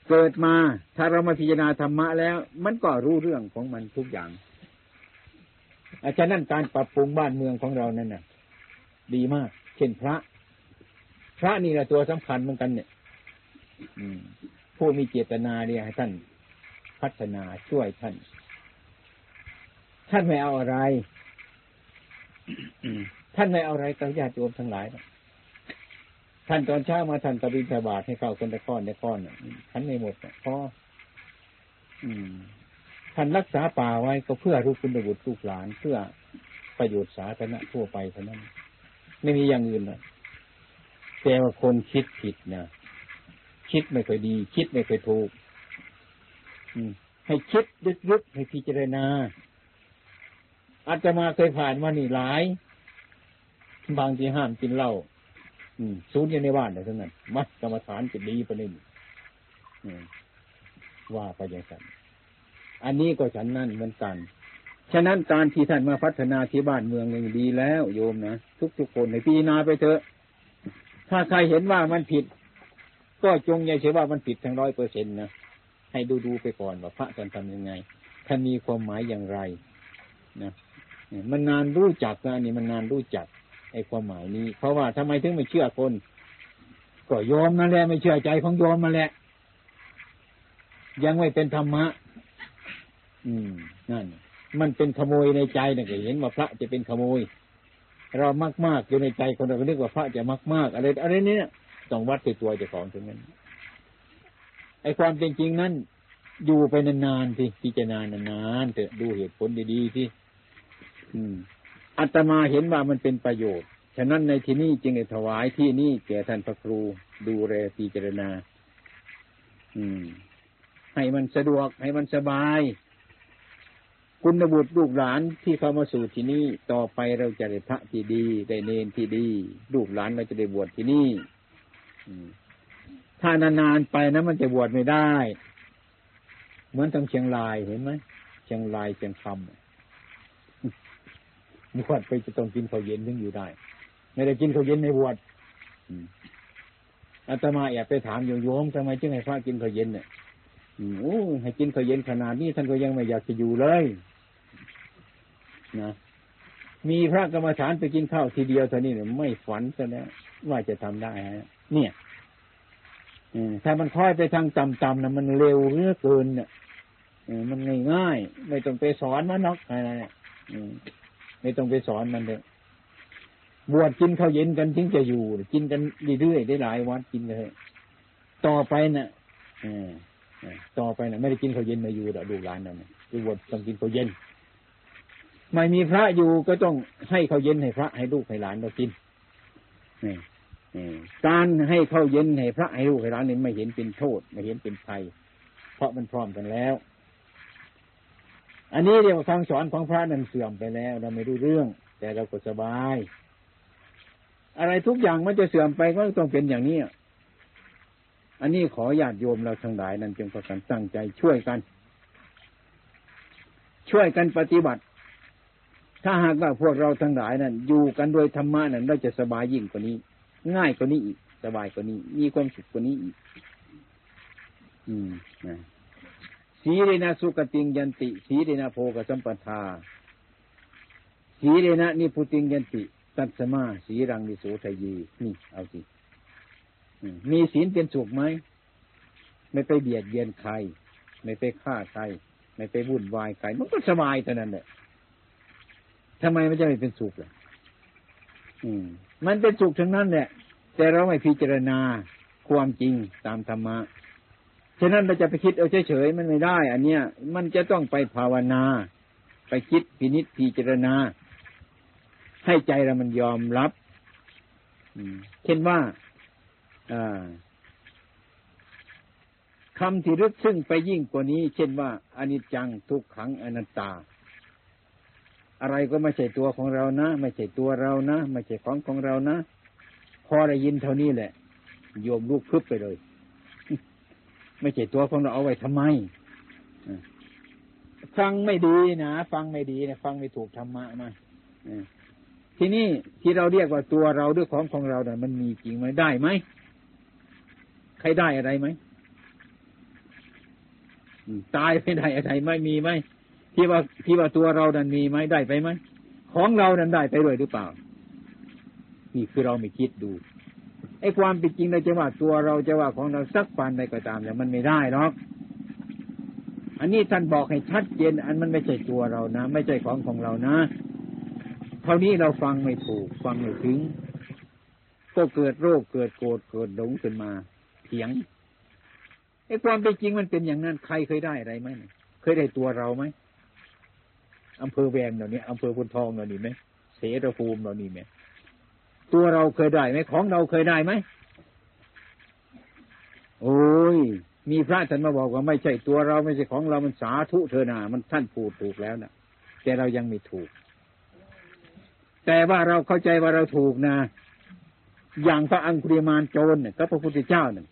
A: เกิดมาถ้าเรามาพิจารณาธรรมะแล้ว มันก็รู้เรื่องของมันทุกอย่างอาจารย์นั่นการปรับปรุงบ้านเมืองของเรานั่นน่ะ ดีมาก เช่นพระ พระนี่แหละตัวสำคัญเหมือนกันเนี่ยอืมผู้มีเจตนาเนี่ยให้ท่านพัฒนาช่วยท่าน ท่านไม่เอาอะไรท่านไม่เอาอะไรกับญาติโยมทั้งหลายท่านตอนเช้ามาท่านตะบินทบาทให้เข้าคนตะก้อนตะก้อนท่านไม่หมดพออืมท่านรักษาป่าไว้ก็เพื่อรูปคุณบุตรลูกหลาน เพื่อประโยชน์สาธารณะทั่วไปเท่านั้น ไม่มีอย่างอื่นนะ แต่ว่าคนคิดผิดนะคิดไม่เคยดี คิดไม่เคยถูกให้คิดลึกๆให้พิจารณาอาจจะมาเคยผ่านมานี่หลาย บางทีห้ามกินเหล้าสูญอยู่ในบ้านแต่ทั้งนั้นมัดกรรมฐานจะดีประเด็นว่าไปอย่างนั้นอันนี้ก็ฉันนั่นเหมือนกัน ฉะนั้นการที่ท่านมาพัฒนาที่บ้านเมืองยังดีแล้ว โยมนะทุกๆคนในปีนาไปเถอะ ถ้าใครเห็นว่ามันผิด ก็จงอย่าเชื่อว่ามันผิดทั้งร้อยเปอร์เซ็นต์นะให้ดูดูไปก่อนว่าพระท่านทำยังไงท่านมีความหมายอย่างไรนะมันนานรู้จักนะนี่มันนานรู้จักไอ้ความหมายนี้ เพราะว่าทำไมถึงไม่เชื่อคน ก็ยอมนั่นแหละไม่เชื่อใจของยอมมาแหละยังไม่เป็นธรรมะ อืมนั่น มันเป็นขโมยในใจนะเห็นว่าพระจะเป็นขโมย เรามากมากอยู่ในใจคนเราก็นึกว่าพระจะมากมากอะไรอะไรเนี้ยต้องวัดติดตัวเจ้าของถึงนั้นไอความเป็นจริงนั้นอยู่ไปนานๆที่พิจารณานานๆเถอะดูเหตุผลดีๆที่อัตมาเห็นว่ามันเป็นประโยชน์ฉะนั้นในที่นี้จึงได้ถวายที่นี่แก่ท่านพระครูดูแลพิจารณาอืมให้มันสะดวกให้มันสบาย คุณบุตรลูกหลานที่เข้ามาสู่ที่นี่ต่อไปเราจะได้พระที่ดีได้เนนที่ดีลูกหลานเราจะได้บวชที่นี่ถ้านานๆไปนะมันจะบวชไม่ได้ เหมือนทางเชียงรายเห็นไหมเชียงรายเชียงคำบวชไปจะต้องกินข้าวเย็นถึงอยู่ได้ ไม่ได้กินข้าวเย็นในบวชอาตมาอยากไปถามโยมทำไมจึงให้พระกินข้าวเย็นเนี่ย โอ้ให้กินข้าวเย็นขนาดนี้ท่านก็ยังไม่อยากจะอยู่เลยนะมีพระกรรมฐานไปกินข้าวทีเดียวเท่านี้เนี่ยไม่ฝันซะแล้วว่าจะทำได้ฮะเนี่ยถ้ามันค่อยไปทางต่ำๆนะมันเร็วเรื่อเกินเนี่ยมันง่ายๆไม่ต้องไปสอนมันนอกอะไรเนี่ยไม่ต้องไปสอนมันเลยบวชกินข้าวเย็นกันถึงจะอยู่ กินกันเรื่อยๆได้หลายวันกินเลยต่อไปเนะ่ะ ต่อไปนะไม่ได้กินข้าวเย็นมาอยู่ดอกลูกหลานนั่นคือบวชต้องกินข้าวเย็นไม่มีพระอยู่ก็ต้องให้ข้าวเย็นให้พระให้ลูกให้หลานเรากินการให้ข้าวเย็นให้พระให้ลูกให้หลานนี่ไม่เห็นเป็นโทษไม่เห็นเป็นภัย เพราะมันพร้อมกันแล้ว อันนี้เรียกว่าคำสอนของพระนั้นเสื่อมไปแล้ว เราไม่รู้เรื่อง แต่เราก็สบาย อะไรทุกอย่างมันจะเสื่อมไปก็ต้องเป็นอย่างนี้ อันนี้ขอญาติโยมเราทั้งหลายนั้นจึงประกันตั้งใจช่วยกัน ช่วยกันปฏิบัติ ถ้าหากว่าพวกเราทั้งหลายนั้น อยู่กันโดยธรรมะนั้นเราจะสบายยิ่งกว่านี้ ง่ายกว่านี้อีก สบายกว่านี้ มีความสุขกว่านี้อีก อืมนะสีเรนะสุกติงยันติ สีเรนะโพกสัมปทา สีเรนะนิพุติงยันติ ตัตสมา สีรังนิโสทยีนี่เอาสิ มีศีลเป็นสุขไหมไม่ไปเบียดเบียนใคร ไม่ไปฆ่าใคร ไม่ไปวุ่นวายใคร มันก็สบายเท่านั้นแหละทำไมมันจะไม่เป็นสุขล่ะอืม มันเป็นสุขทั้งนั้นแหละแต่เราไม่พิจารณาความจริงตามธรรมะฉะนั้นเราจะไปคิดเอาเฉยๆมันไม่ได้ อันเนี้ยมันจะต้องไปภาวนา ไปคิดพินิจพิจารณา ให้ใจเรามันยอมรับเช่นว่า คำที่ลึกซึ้งไปยิ่งกว่านี้ เช่นว่าอนิจจังทุกขังอนัตตา อะไรก็ไม่ใช่ตัวของเรานะ ไม่ใช่ตัวเรานะไม่ใช่ของของเรานะ พอได้ยินเท่านี้แหละ โยมลูกพึบไปเลย ไม่ใช่ตัวของเราเอาไว้ทำไมฟังไม่ดีนะฟังไม่ดีนะฟังไม่ถูกธรรมะมาทีนี้ที่เราเรียกว่าตัวเราด้วยของของเราเนี่ยมันมีจริงไหมได้ไหม ใครได้อะไรไหมตายไม่ได้อะไรไม่มีไหมที่ว่าที่ว่าตัวเรานั้นมีไหมได้ไปไหมของเรานั้นได้ไปด้วยหรือเปล่า นี่คือเราไม่คิดดูไอ้ความเป็นจริงเราจะว่าตัวเราจะว่าของเราสักปานใดก็ตามแต่มันไม่ได้หรอกอันนี้ท่านบอกให้ชัดเจน อันมันไม่ใช่ตัวเรานะ ไม่ใช่ของของเรานะ เท่านี้เราฟังไม่ถูก ฟังไม่ถึง ก็เกิดโรคเกิดโกรธเกิดหลงขึ้นมา เถียงไอ้ความเป็นจริงมันเป็นอย่างนั้นใครเคยได้อะไรไหมเคยได้ตัวเราไหมอำเภอแวงเหล่านี้อำเภอพุนทองเหล่านี้ไหมเสรภูมิเหล่านี้ไหมตัวเราเคยได้ไหมของเราเคยได้ไหมโอ้ย มีพระท่านมาบอกว่าไม่ใช่ตัวเราไม่ใช่ของเรา มันสาธุเธอนามันท่านพูดถูกแล้วนะแต่เรายังไม่ถูก แต่ว่าเราเข้าใจว่าเราถูกนะ อย่างพระอังคุริมานโจรเนี่ยก็พระพุทธเจ้าเนี่ย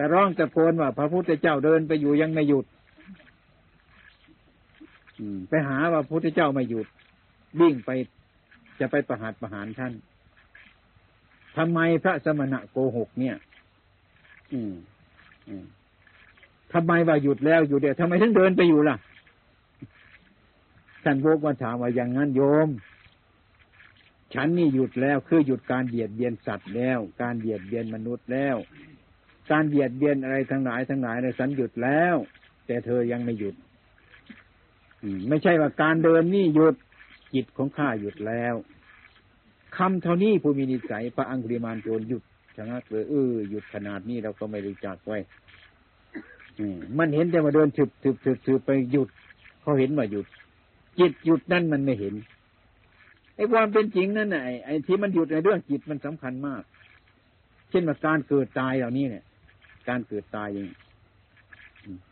A: แต่ร้องตะโกนว่า พระพุทธเจ้าเดินไปอยู่ยังไม่หยุดไปหาว่าพระพุทธเจ้าไม่หยุดวิ่งไปจะไปประหารประหารท่านทำไมพระสมณะโกหกเนี่ย อืมอืมทำไมว่าหยุดแล้วอยู่เดียวทำไมถึงเดินไปอยู่ล่ะท่านโบกมาถามว่าอย่างนั้นโยม ฉันนี่หยุดแล้วคือหยุดการเบียดเบียนสัตว์แล้ว การเบียดเบียนมนุษย์แล้ว การเบียดเบียนอะไรทั้งหลายทั้งหลายในสันหยุดแล้ว แต่เธอยังไม่หยุดไม่ใช่ว่าการเดินนี่หยุดจิตของข้าหยุดแล้วคำเท่านี้ผู้มีนิสัยพระอังคุริมานโจรหยุดชะงักเลยเออหยุดขนาดนี้เราก็ไม่รู้จักไว้มันเห็นแต่ว่าเดินถึบถึบถึบถึบไปหยุดเขาเห็นว่าหยุด จิตหยุดนั่นมันไม่เห็นไอ้ความเป็นจริงนั่นไอ้ไอ้ที่มันหยุดในเรื่องจิตมันสำคัญมาก เช่นว่าการเกิดตายเหล่านี้เนี่ย การเกิดตายอย่าง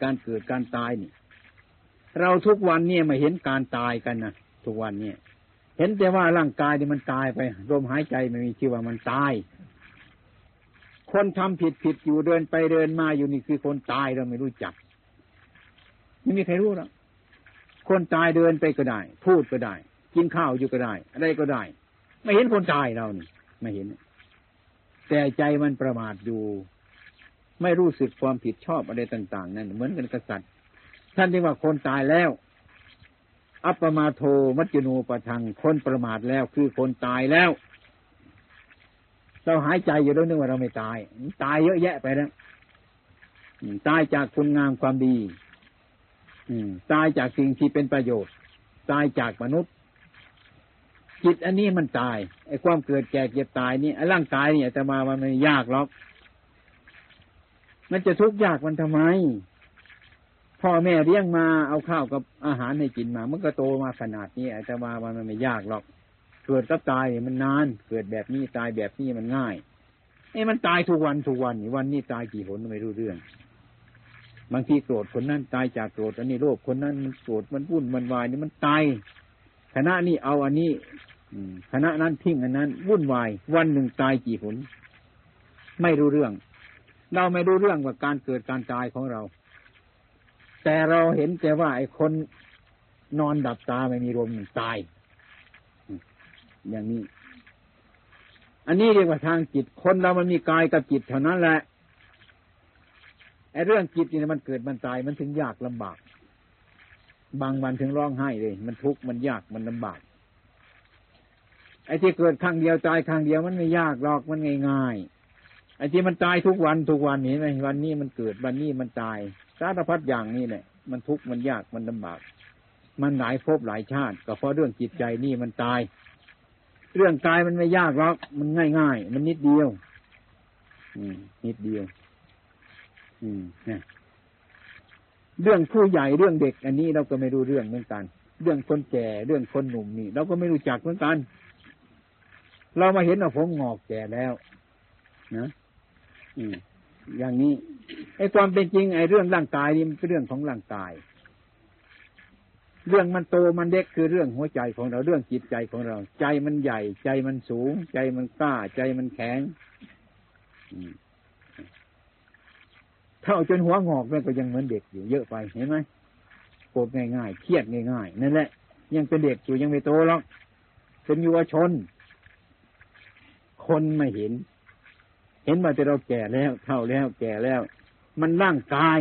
A: การเกิดการตายนี่ เราทุกวันเนี่ยมาเห็นการตายกันนะทุกวันเนี่ย เห็นแต่ว่าร่างกายนี่มันตายไปลมหายใจไม่มีชื่อว่ามันตาย คนทำผิดผิดอยู่เดินไปเดินมาอยู่นี่คือคนตายเราไม่รู้จัก ไม่มีใครรู้หรอกคนตายเดินไปก็ได้ พูดก็ได้ กินข้าวอยู่ก็ได้ อะไรก็ได้ ไม่เห็นคนตายเรานี่ไม่เห็น แต่ใจมันประมาทอยู่ ไม่รู้สึกความผิดชอบอะไรต่าง ๆ นั่นเหมือนกันกษัตริย์ท่านที่ว่าคนตายแล้ว อัปปมาโทมัจจุนูปะทังคนประมาทแล้วคือคนตายแล้ว เราหายใจอยู่แล้วนึกว่าเราไม่ตาย ตายเยอะแยะไปแล้วตายจากคุณงามความดีตายจากสิ่งที่เป็นประโยชน์ ตายจากมนุษย์ จิตอันนี้มันตายไอ้ความเกิดแก่เจ็บตายนี่ไอ้ร่างกายเนี่ยแต่มามันไม่ยากหรอก มันจะทุกข์ยากมันทำไมพ่อแม่เลี้ยงมาเอาข้าวกับอาหารให้กินมา มันก็โตมาขนาดนี้แต่ว่ามันไม่ยากหรอก เกิดกับตายมันนาน เกิดแบบนี้ตายแบบนี้มันง่ายไอ้มันตายทุกวันทุกวันนี่วันนี้ตายกี่หนไม่รู้เรื่อง บางทีโกรธคนนั้นตายจากโกรธอันนี้โลภคนนั้นมันโกรธมันวุ่นมันวายนี่มันตายคณะนี้เอาอันนี้คณะนั้นทิ้งอันนั้น วุ่นวาย วันหนึ่งตายกี่หนไม่รู้เรื่อง เราไม่รู้เรื่องว่าการเกิดการตายของเรา แต่เราเห็นแต่ว่าไอ้คนนอนดับตาไม่มีลมตาย อย่างนี้ อันนี้เรียกว่าทางจิต คนเรามันมีกายกับจิตเท่านั้นแหละไอ้เรื่องจิตนี่มันเกิดมันตายมันถึงยากลำบาก บางวันถึงร้องไห้เลย มันทุกข์มันยากมันลำบาก ไอ้ที่เกิดครั้งเดียวตายครั้งเดียวมันไม่ยากหรอกมันง่ายๆ ไอ้ที่มันตายทุกวันทุกวันเห็นไหมวันนี้มันเกิดวันนี้มันตายสารพัดอย่างนี้แหละมันทุกข์มันยากมันลำบาก มันหลายภพหลายชาติ ก็เพราะเรื่องจิตใจนี่มันตาย เรื่องกายมันไม่ยากหรอกมันง่ายง่ายมันนิดเดียว อืม นิดเดียว อืมเนี่ยเรื่องผู้ใหญ่เรื่องเด็ก อันนี้เราก็ไม่รู้เรื่องเหมือนกัน เรื่องคนแก่เรื่องคนหนุ่มนี่เราก็ไม่รู้จักเหมือนกัน เรามาเห็นว่าผมงอกแก่แล้ว นะ อืม อย่างนี้ไอ้ความเป็นจริง ไอ้เรื่องร่างกายนี่มันเป็นเรื่องของร่างกาย
B: เรื่องมันโตมันเด็กคือเรื่องหัวใจของเราเรื่องจิตใจของเรา ใจมันใหญ่ ใจมันสูง ใจมันกล้า ใจมันแข็งเท่าจนหัวงอกนั่ก็ยังเหมือนเด็กอยู่เยอะไปเห็นไหมโกรธง่ายๆเครียดง่ายๆนั่นแหละยังเป็นเด็กอยู่ยังไม่โตหรอกเป็นเยุวชน คนไม่เห็น เห็นมาแต่เราแก่แล้วเท่าแล้ว แก่แล้ว มันร่างกาย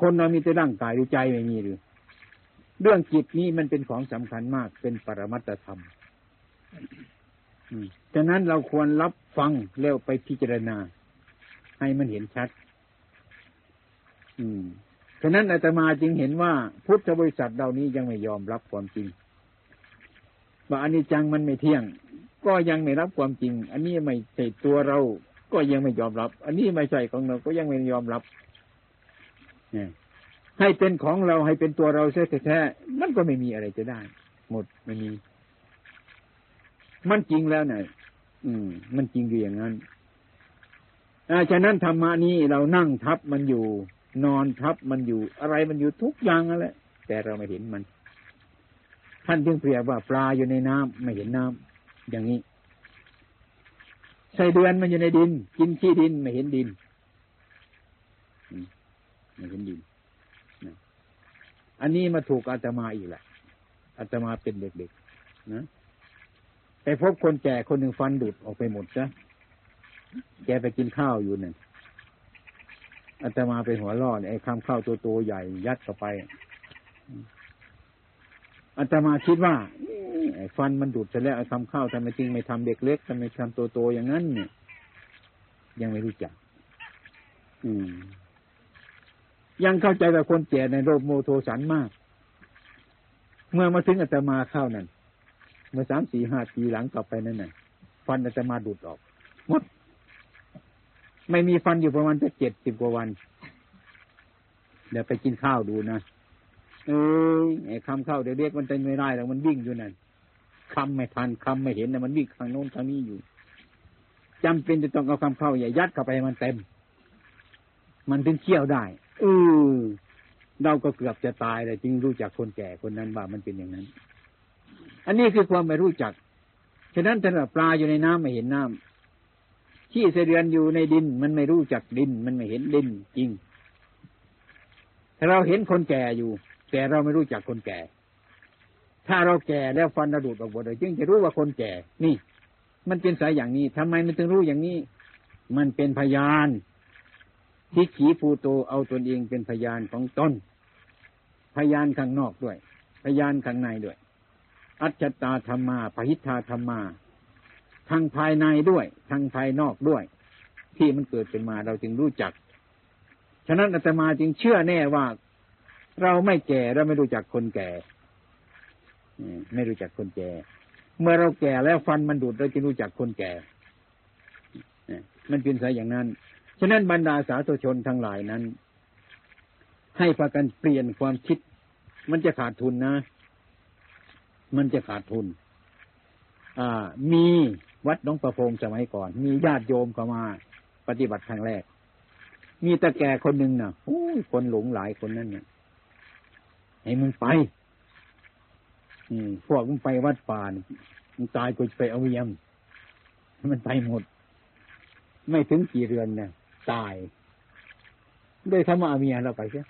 B: คนเรามีแต่ร่างกายดูใจไม่มีหรือเรื่องจิตนี้มันเป็นของสำคัญมากเป็นปรมัตธรรมฉะนั้นเราควรรับฟังแล้วไปพิจารณา ให้มันเห็นชัด อืมฉะนั้นอาตมาจึงเห็นว่า พุทธบริษัทเหล่านี้ยังไม่ยอมรับความจริงว่าอนนี้จังมันไม่เที่ยง ก็ยังไม่รับความจริง อันนี้ไม่ใช่ตัวเรา ก็ยังไม่ยอมรับ อันนี้ไม่ใช่ของเรา ก็ยังไม่ยอมรับเนี่ยให้เป็นของเราให้เป็นตัวเราแท้ๆมันก็ไม่มีอะไรจะได้ หมดไม่มี มันจริงแล้วเนี่ยอืม มันจริงอยู่อย่างนั้นอาฉะนั้นธรรมานี้เรานั่งทับมันอยู่ นอนทับมันอยู่ อะไรมันอยู่ทุกอย่างนั่นแหละแต่เราไม่เห็นมัน ท่านจึงเปรียบว่าปลาอยู่ในน้ำไม่เห็นน้ำ อย่างนี้ใส่เดือนมันอยู่ในดิน กินขี้ดินไม่เห็นดินไม่เห็นดินอันนี้มาถูกอาตมาอีกแหละอาตมาเป็นเด็กๆนะไปพบคนแก่คนหนึ่งฟันดุดออกไปหมดซะแกไปกินข้าวอยู่เนี่ยอาตมาไปหัวล่อเนี่ยไอ้คำข้าวตัวโตใหญ่ยัดเข้าไป อาตมาคิดว่าฟันมันดุดเสร็จแล้วไอ้คำข้าวทำไมจริงไม่ทำเด็กเล็กทำไมทำโตๆอย่างนั้นเนี่ย ยังไม่รู้จัก อืม ยังเข้าใจว่คนแก่ในโรคโมโทสันมาก เมื่อมาถึงอาตมาเข้านั่นเมื่อสามสี่ห้าปีหลังกลับไปนั่นน่ะ ฟันอาตมาดูดออกหมดไม่มีฟันอยู่ประมาณจะเจ็ดสิบกว่าวัน เดี๋ยวไปกินข้าวดูนะ เออไอ้คำเข้าเด็กมันเต็มไม่ได้แล้วมันวิ่งอยู่นั่นคำไม่ทันคำไม่เห็นนะมันวิ่งทางโน้นทางนี้อยู่จำเป็นจะต้องเอาคำเข้าอย่ายัดเข้าไปมันเต็ม มันถึงเคี่ยวได้เออเราก็เกือบจะตายเลยจึงรู้จักคนแก่คนนั้นว่ามันเป็นอย่างนั้น อันนี้คือความไม่รู้จักฉะนั้นถ้าปลาอยู่ในน้ำไม่เห็นน้ำขี้เสเดือนอยู่ในดิน มันไม่รู้จักดิน มันไม่เห็นดินจริงถ้าเราเห็นคนแก่อยู่ แต่เราไม่รู้จักคนแก่ ถ้าเราแก่แล้วฟันระดูดออกหมดเลยจึงจะรู้ว่าคนแก่ นี่ มันเป็นสายอย่างนี้ทำไมมันถึงรู้อย่างนี้ มันเป็นพยานทิขีภูโตเอาตนเองเป็นพยานของตนพยานข้างนอกด้วย พยานข้างในด้วย อัจฉตาธรรมาปหิทธาธรรมาทางภายในด้วยทางภายนอกด้วย ที่มันเกิดเป็นมาเราจึงรู้จัก ฉะนั้นอาตมาจึงเชื่อแน่ว่า เราไม่แก่เราไม่รู้จักคนแก่ไม่รู้จักคนแก่ เมื่อเราแก่แล้วฟันมันดูดเราจะรู้จักคนแก่มันเป็นสายอย่างนั้น ฉะนั้นบรรดาสาธุชนทั้งหลายนั้น ให้พากันเปลี่ยนความคิด มันจะขาดทุนนะ มันจะขาดทุน อ่า มีวัดน้องประพงสมัยก่อน มีญาติโยมเข้ามาปฏิบัติครั้งแรก มีตะแก่คนหนึ่งนะ่ะโอ้ยคนหลงหลายคนนั้นเนี่ย ให้มึงไป อืมพวกมึงไปวัดป่านมึงตายกูจะไปเอาเยี่ยมมันไปหมด ไม่ถึงกี่เรือนเนี่ยตายด้วยธรรมะเมียเราไปใช่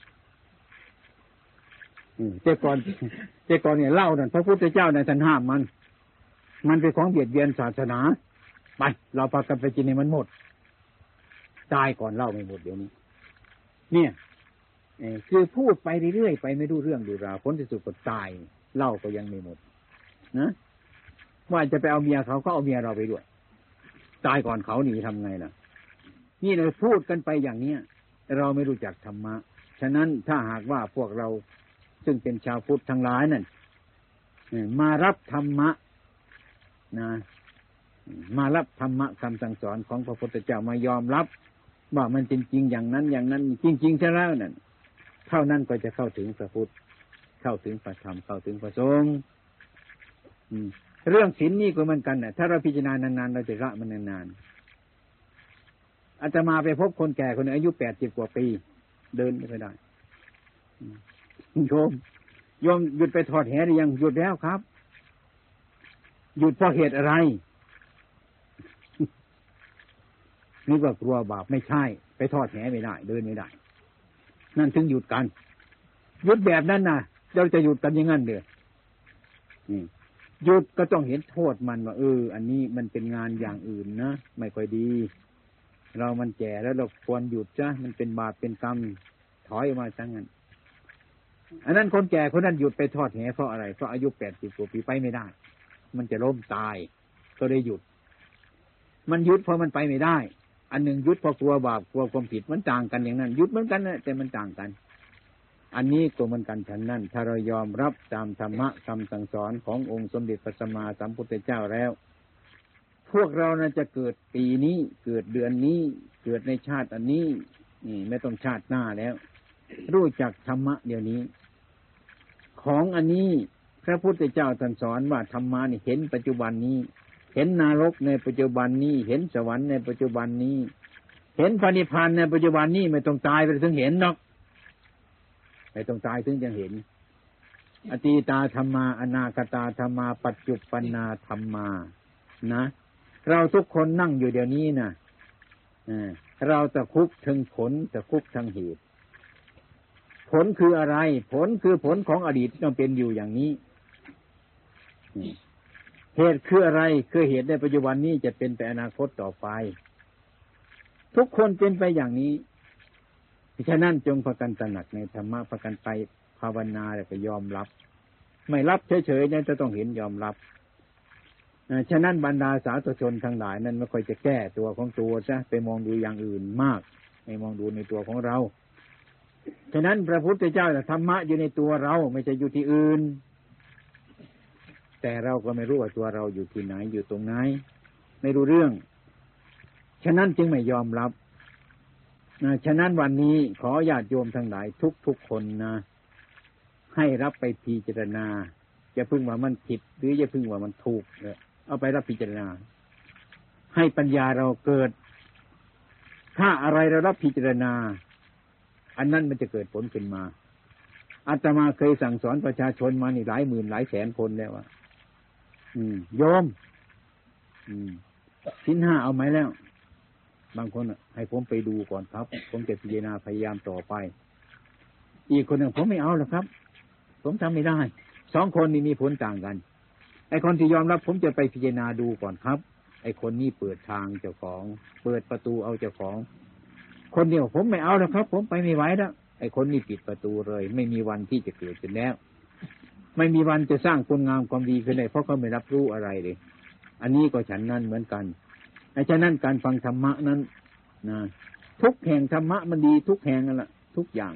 B: เจ้ก่อนเจ้ก่อนเนี่ยเล่านั่นพระพุทธเจ้าในท่านห้ามมัน มันเป็นของเบียดเบียนศาสนาไปเราพากันไปกินในมันหมดตายก่อนเล่าไม่หมดเดี๋ยวนี้ เนี่ย คือพูดไปเรื่อยๆไปไม่รู้เรื่องดูราวผลที่สุดก็ตายเล่าก็ยังไม่หมดนะว่าจะไปเอาเมียเขาก็เอาเมียเราไปด้วย ตายก่อนเขาหนีทำไงล่ะ นี่เราพูดกันไปอย่างเนี้ยเราไม่รู้จักธรรมะ ฉะนั้นถ้าหากว่าพวกเราซึ่งเป็นชาวพุทธทั้งหลายนั่นมารับธรรมะนะมารับธรรมะคำสั่งสอนของพระพุทธเจ้ามายอมรับ ว่ามันจริงๆอย่างนั้นอย่างนั้น จริงๆใช่แล้วนั่น เท่านั้นก็จะเข้าถึงพระพุทธ เข้าถึงพระธรรม เข้าถึงพระสงฆ์เรื่องศีลนี่ก็เหมือนกันนะถ้าเราพิจารณานานๆเราจะละมันนานๆอาจะมาไปพบคนแก่คนนึงอายุแปดสิบกว่าปี เดินไม่ได้โยมโยมหยุดไปทอดแหหรือยังหยุดแล้วครับ หยุดเพราะเหตุอะไรนึกว่กลัวบาปไม่ใช่ ไปทอดแหไม่ได้ เดินไม่ได้ นั่นถึงหยุดกันหยุดแบบนั้นนะเราจะหยุดกันยังงั้นเดือหยุดก็ต้องเห็นโทษมันว่าเออ อันนี้มันเป็นงานอย่างอื่นนะไม่ค่อยดี เรามันแก่แล้วเราควรหยุดจ้ะมันเป็นบาปเป็นกรรมถอยมาจังงั้นอันนั้นคนแก่คนนั้นหยุดไปทอดแหเพราะอะไรเพราะอายุแปดสิบกว่าปีไปไม่ได้ มันจะล้มตาย ก็เลยหยุด มันหยุดเพราะมันไปไม่ได้ อันหนึ่งยุดเพราะกลัวบาปกลัวความผิดมันต่างกันอย่างนั้น ยุดเหมือนกันนะแต่มันต่างกัน อันนี้ก็เหมือนกันฉันนั้นถ้าเรายอมรับตามธรรมะคำสั่งสอนขององค์สมเด็จพระสัมมาสัมพุทธเจ้าแล้ว พวกเรานะจะเกิดปีนี้เกิดเดือนนี้เกิดในชาติอันนี้ นี่ไม่ต้องชาติหน้าแล้ว รู้จักธรรมะเดี๋ยวนี้ ของอันนี้พระพุทธเจ้าตรัสสอนว่าธรรมะนี่เห็นปัจจุบันนี้ ห็นนรกในปัจจุบันนี้ เห็นสวรรค์ในปัจจุบันนี้ เห็นพระนิพพานในปัจจุบันนี้ไม่ต้องตายไปถึงเห็นหรอกไม่ต้องตายถึงจะเห็น อตีตาธรรมาอนาคตาธรรมา ปัจจุปนาธรรมา นะ เราทุกคนนั่งอยู่เดี๋ยวนี้นะเราจะคุกถึงผลจะคุกทั้งเหตุ ผลคืออะไร ผลคือผลของอดีตที่ต้องเป็นอยู่อย่างนี้ เหตุคืออะไรคือเหตุในปัจจุบันนี้จะเป็นไปอนาคตต่อไป ทุกคนเป็นไปอย่างนี้ฉะนั้นจงประกันตระหนักในธรรมะประกันไปภาวนาแล้วก็ยอมรับ ไม่รับเฉยๆนั่นจะต้องเห็นยอมรับฉะนั้นบรรดาสาธุชนทั้งหลายนั้นไม่ค่อยจะแก้ตัวของตัวซะไปมองดูอย่างอื่นมากไม่มองดูในตัวของเรา ฉะนั้นพระพุทธเจ้าธรรมะอยู่ในตัวเราไม่ใช่อยู่ที่อื่น แต่เราก็ไม่รู้ว่าตัวเราอยู่ที่ไหนอยู่ตรงไหน ไม่รู้เรื่อง ฉะนั้นจึงไม่ยอมรับฉะนั้นวันนี้ขอญาติโยมทั้งหลายทุกทุกคนนะให้รับไปพิจารณาจะพึ่งว่ามันผิด หรือจะพึ่งว่ามันถูกเอาไปรับพิจารณา ให้ปัญญาเราเกิด ถ้าอะไรเรารับพิจารณา อันนั้นมันจะเกิดผลขึ้นมาอาตมาเคยสั่งสอนประชาชนมานี่หลายหมื่นหลายแสนคนแล้วว่าอืม โยมอืมสินห้าเอาไหมแล้ว บางคนให้ผมไปดูก่อนครับ ผมจะพิจารณาพยายามต่อไป อีกคนหนึ่งผมไม่เอาหรอกครับ ผมทำไม่ได้ สองคนนี้มีผลต่างกัน ไอคนที่ยอมรับผมจะไปพิจารณาดูก่อนครับ ไอคนนี้เปิดทางเจ้าของ เปิดประตูเอาเจ้าของ คนเดียวผมไม่เอาแล้วครับ ผมไปไม่ไหวแล้วไอคนนี้ปิดประตูเลย ไม่มีวันที่จะเกิดขึ้นแล้ว ไม่มีวันจะสร้างคุณงามความดีขึ้นเลยเพราะเขาไม่รับรู้อะไรเลย อันนี้ก็ฉันนั้นเหมือนกันอ้ฉะนั้นการฟังธรรมะนั้นนะทุกแห่งธรรมะมันดีทุกแห่งนั่นแหละทุกอย่าง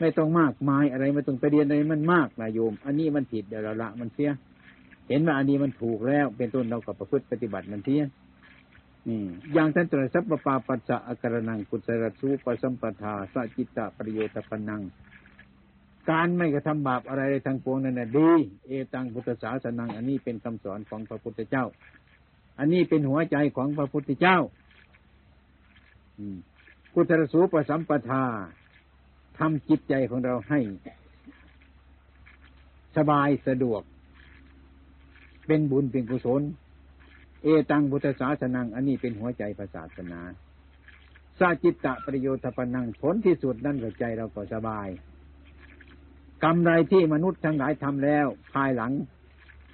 B: ไม่ต้องมากมายอะไรไม่ต้องไปเรียนอะไรมันมากนะโยม อันนี้มันผิดเดี๋ยวเราละมันเสีย เห็นว่าอันนี้มันถูกแล้วเป็นต้นเรากับประพฤติปฏิบัติมันเสียนี่อย่างท่านตรัสสัพปาปัสสะอาการนังกุศลสูปสัมปทาสจิตตประโยชน์ปนัง การไม่กระทำบาปอะไรทางปวงนั่นแหละดี เอตังพุทธศาสนัง อันนี้เป็นคำสอนของพระพุทธเจ้า อันนี้เป็นหัวใจของพระพุทธเจ้าพุทธสูปสัมปทาทำจิตใจของเราให้ สบายสะดวก เป็นบุญเป็นกุศล เอตังพุทธศาสนัง อันนี้เป็นหัวใจศาสนา สาจิตตะประโยชน์ปนังผลที่สุดนั่นก็ใจเราก็สบาย กรรมใดที่มนุษย์ทั้งหลายทำแล้ว ภายหลัง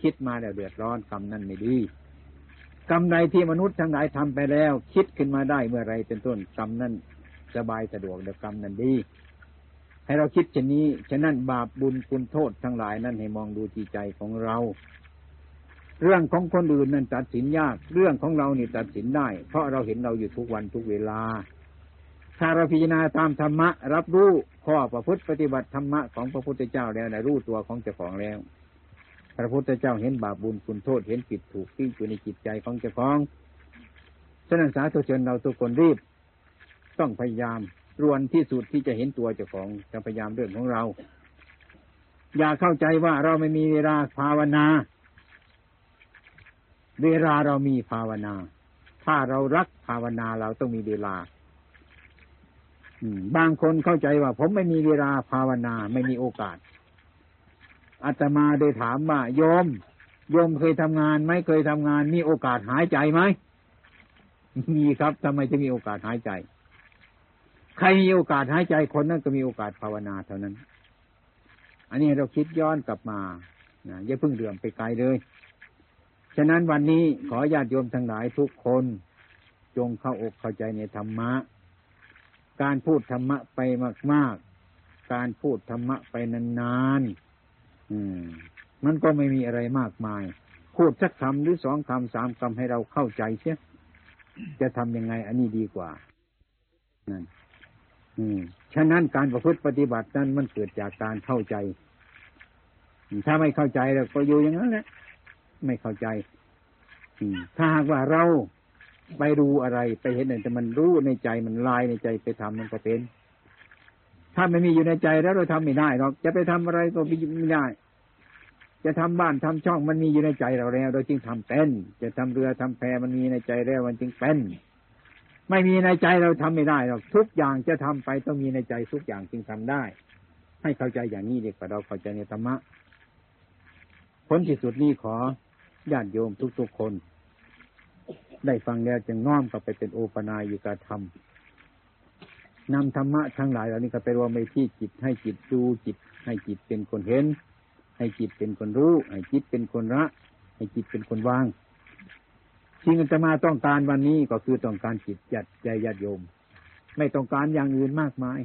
B: คิดมาแล้วเดือดร้อนกรรมนั้นไม่ดีกรรมใดที่มนุษย์ทั้งหลายทำไปแล้ว คิดขึ้นมาได้เมื่อไรเป็นต้นกรรมนั้นสบายสะดวกเดี๋ยวกรรมนั้นดี ให้เราคิดเช่นนี้ฉะนั้นบาปบุญคุณโทษทั้งหลายนั้นให้มองดูจิตใจของเรา เรื่องของคนอื่นนั้นตัดสินยาก เรื่องของเรานี่ตัดสินได้ เพราะเราเห็นเราอยู่ทุกวันทุกเวลา ถ้าเราพิจารณาตามธรรมะ รับรู้ข้อประพฤติปฏิบัติธรรมะของพระพุทธเจ้าแล้วนะรู้ตัวของเจ้าของแล้ว พระพุทธเจ้าเห็นบาปบุญคุณโทษเห็นผิดถูกที่อยู่ในจิตใจของเจ้าของฉะนั้นสาธุชนเราทุกคนรีบ ต้องพยายามรวนที่สุดที่จะเห็นตัวเจ้าของจะพยายามเรื่องของเรา อย่าเข้าใจว่าเราไม่มีเวลาภาวนา เวลาเรามีภาวนา ถ้าเรารักภาวนาเราต้องมีเวลา บางคนเข้าใจว่า ผมไม่มีเวลาภาวนาไม่มีโอกาสอาตมาได้ถามว่าโยมโยมเคยทำงานไหมเคยทำงาน มีโอกาสหายใจไหมมีครับทำไมจะมีโอกาสหายใจ ใครมีโอกาสหายใจคนนั้นก็มีโอกาสภาวนาเท่านั้น อันนี้เราคิดย้อนกลับมานะอย่าเพิ่งเดือมไปไกลเลย ฉะนั้นวันนี้ขอญาติโยมทั้งหลายทุกคน จงเข้าอกเข้าใจในธรรมะ การพูดธรรมะไปมาก ๆ การพูดธรรมะไปนานๆอืม มันก็ไม่มีอะไรมากมาย พูดสักคำหรือสองคำสามคำให้เราเข้าใจเสียจะทำยังไง อันนี้ดีกว่านั่นอืมฉะนั้นการประพฤติปฏิบัตินั้นมันเกิดจากการเข้าใจ ถ้าไม่เข้าใจเราก็อยู่อย่างนั้นแหละไม่เข้าใจถ้าหากว่าเรา ไปดูอะไรไปเห็นอะไรแต่มันรู้ในใจมันลายในใจไปทำมันก็เป็น ถ้าไม่มีอยู่ในใจแล้วเราทำไม่ได้หรอกจะไปทำอะไรก็ไม่ได้ จะทำบ้านทำช่องมันมีอยู่ในใจเราแล้ว เราจึงทำเป็น จะทำเรือทำแพมันมีในใจแล้วมันจึงเป็น ไม่มีในใจเราทำไม่ได้หรอกทุกอย่างจะทำไปต้องมีในใจทุกอย่างจึงทำได้ ให้เข้าใจอย่างนี้เด็กกว่าเราเข้าใจในธรรมะผลที่สุดนี้ขอญาติโยมทุกๆคน ได้ฟังแล้วจึงน้อมกลับไปเป็นโอปนายิกาธรรมนำธรรมะทั้งหลายเหล่านี้ก็ไปรวมไปที่จิตให้จิตดูจิต ให้จิตเป็นคนเห็น ให้จิตเป็นคนรู้ ให้จิตเป็นคนละให้จิตเป็นคนวางสิ่งที่จะมาต้องการวันนี้ก็คือต้องการจิตจัดใจญาติโยม ไม่ต้องการอย่างอื่นมากมาย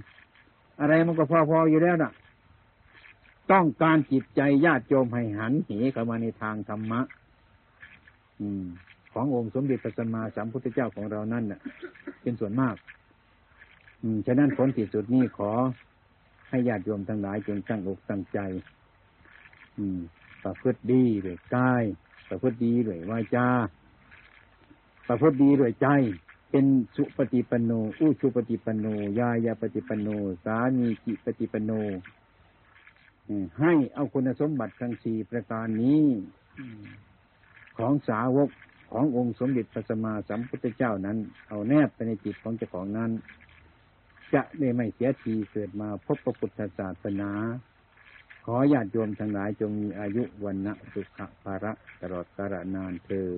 B: อะไรมันก็พอๆอยู่แล้วน่ะ ต้องการจิตใจญาติโยมให้หันเหเข้ามาในทางธรรมะ อืม ขององค์สมเด็จพระสัมมาสัมพุทธเจ้าของเรานั่นน่ะ เป็นส่วนมาก อืมฉะนั้นผลที่สุดนี้ขอให้ญาติโยมทั้งหลายจงตั้งอกตั้งใจ อืม ประพฤติดีด้วยกายประพฤติดีด้วยวาจาประพฤติดีด้วยใจ เป็นสุปฏิปันโนอุชุปฏิปันโนยายาปฏิปันโน สามีจิปฏิปันโนให้เอาคุณสมบัติทั้งสี่ประการนี้ของสาวก ขององค์สมเด็จพระสัมมาสัมพุทธเจ้านั้น เอาแนบไปในจิตของเจ้าของนั้น จะได้ไม่เสียทีเกิดมาพบพระพุทธศาสนา ขอญาติโยมทั้งหลายจงมีอายุวันนะสุขภาระตลอดกาลนานเธอ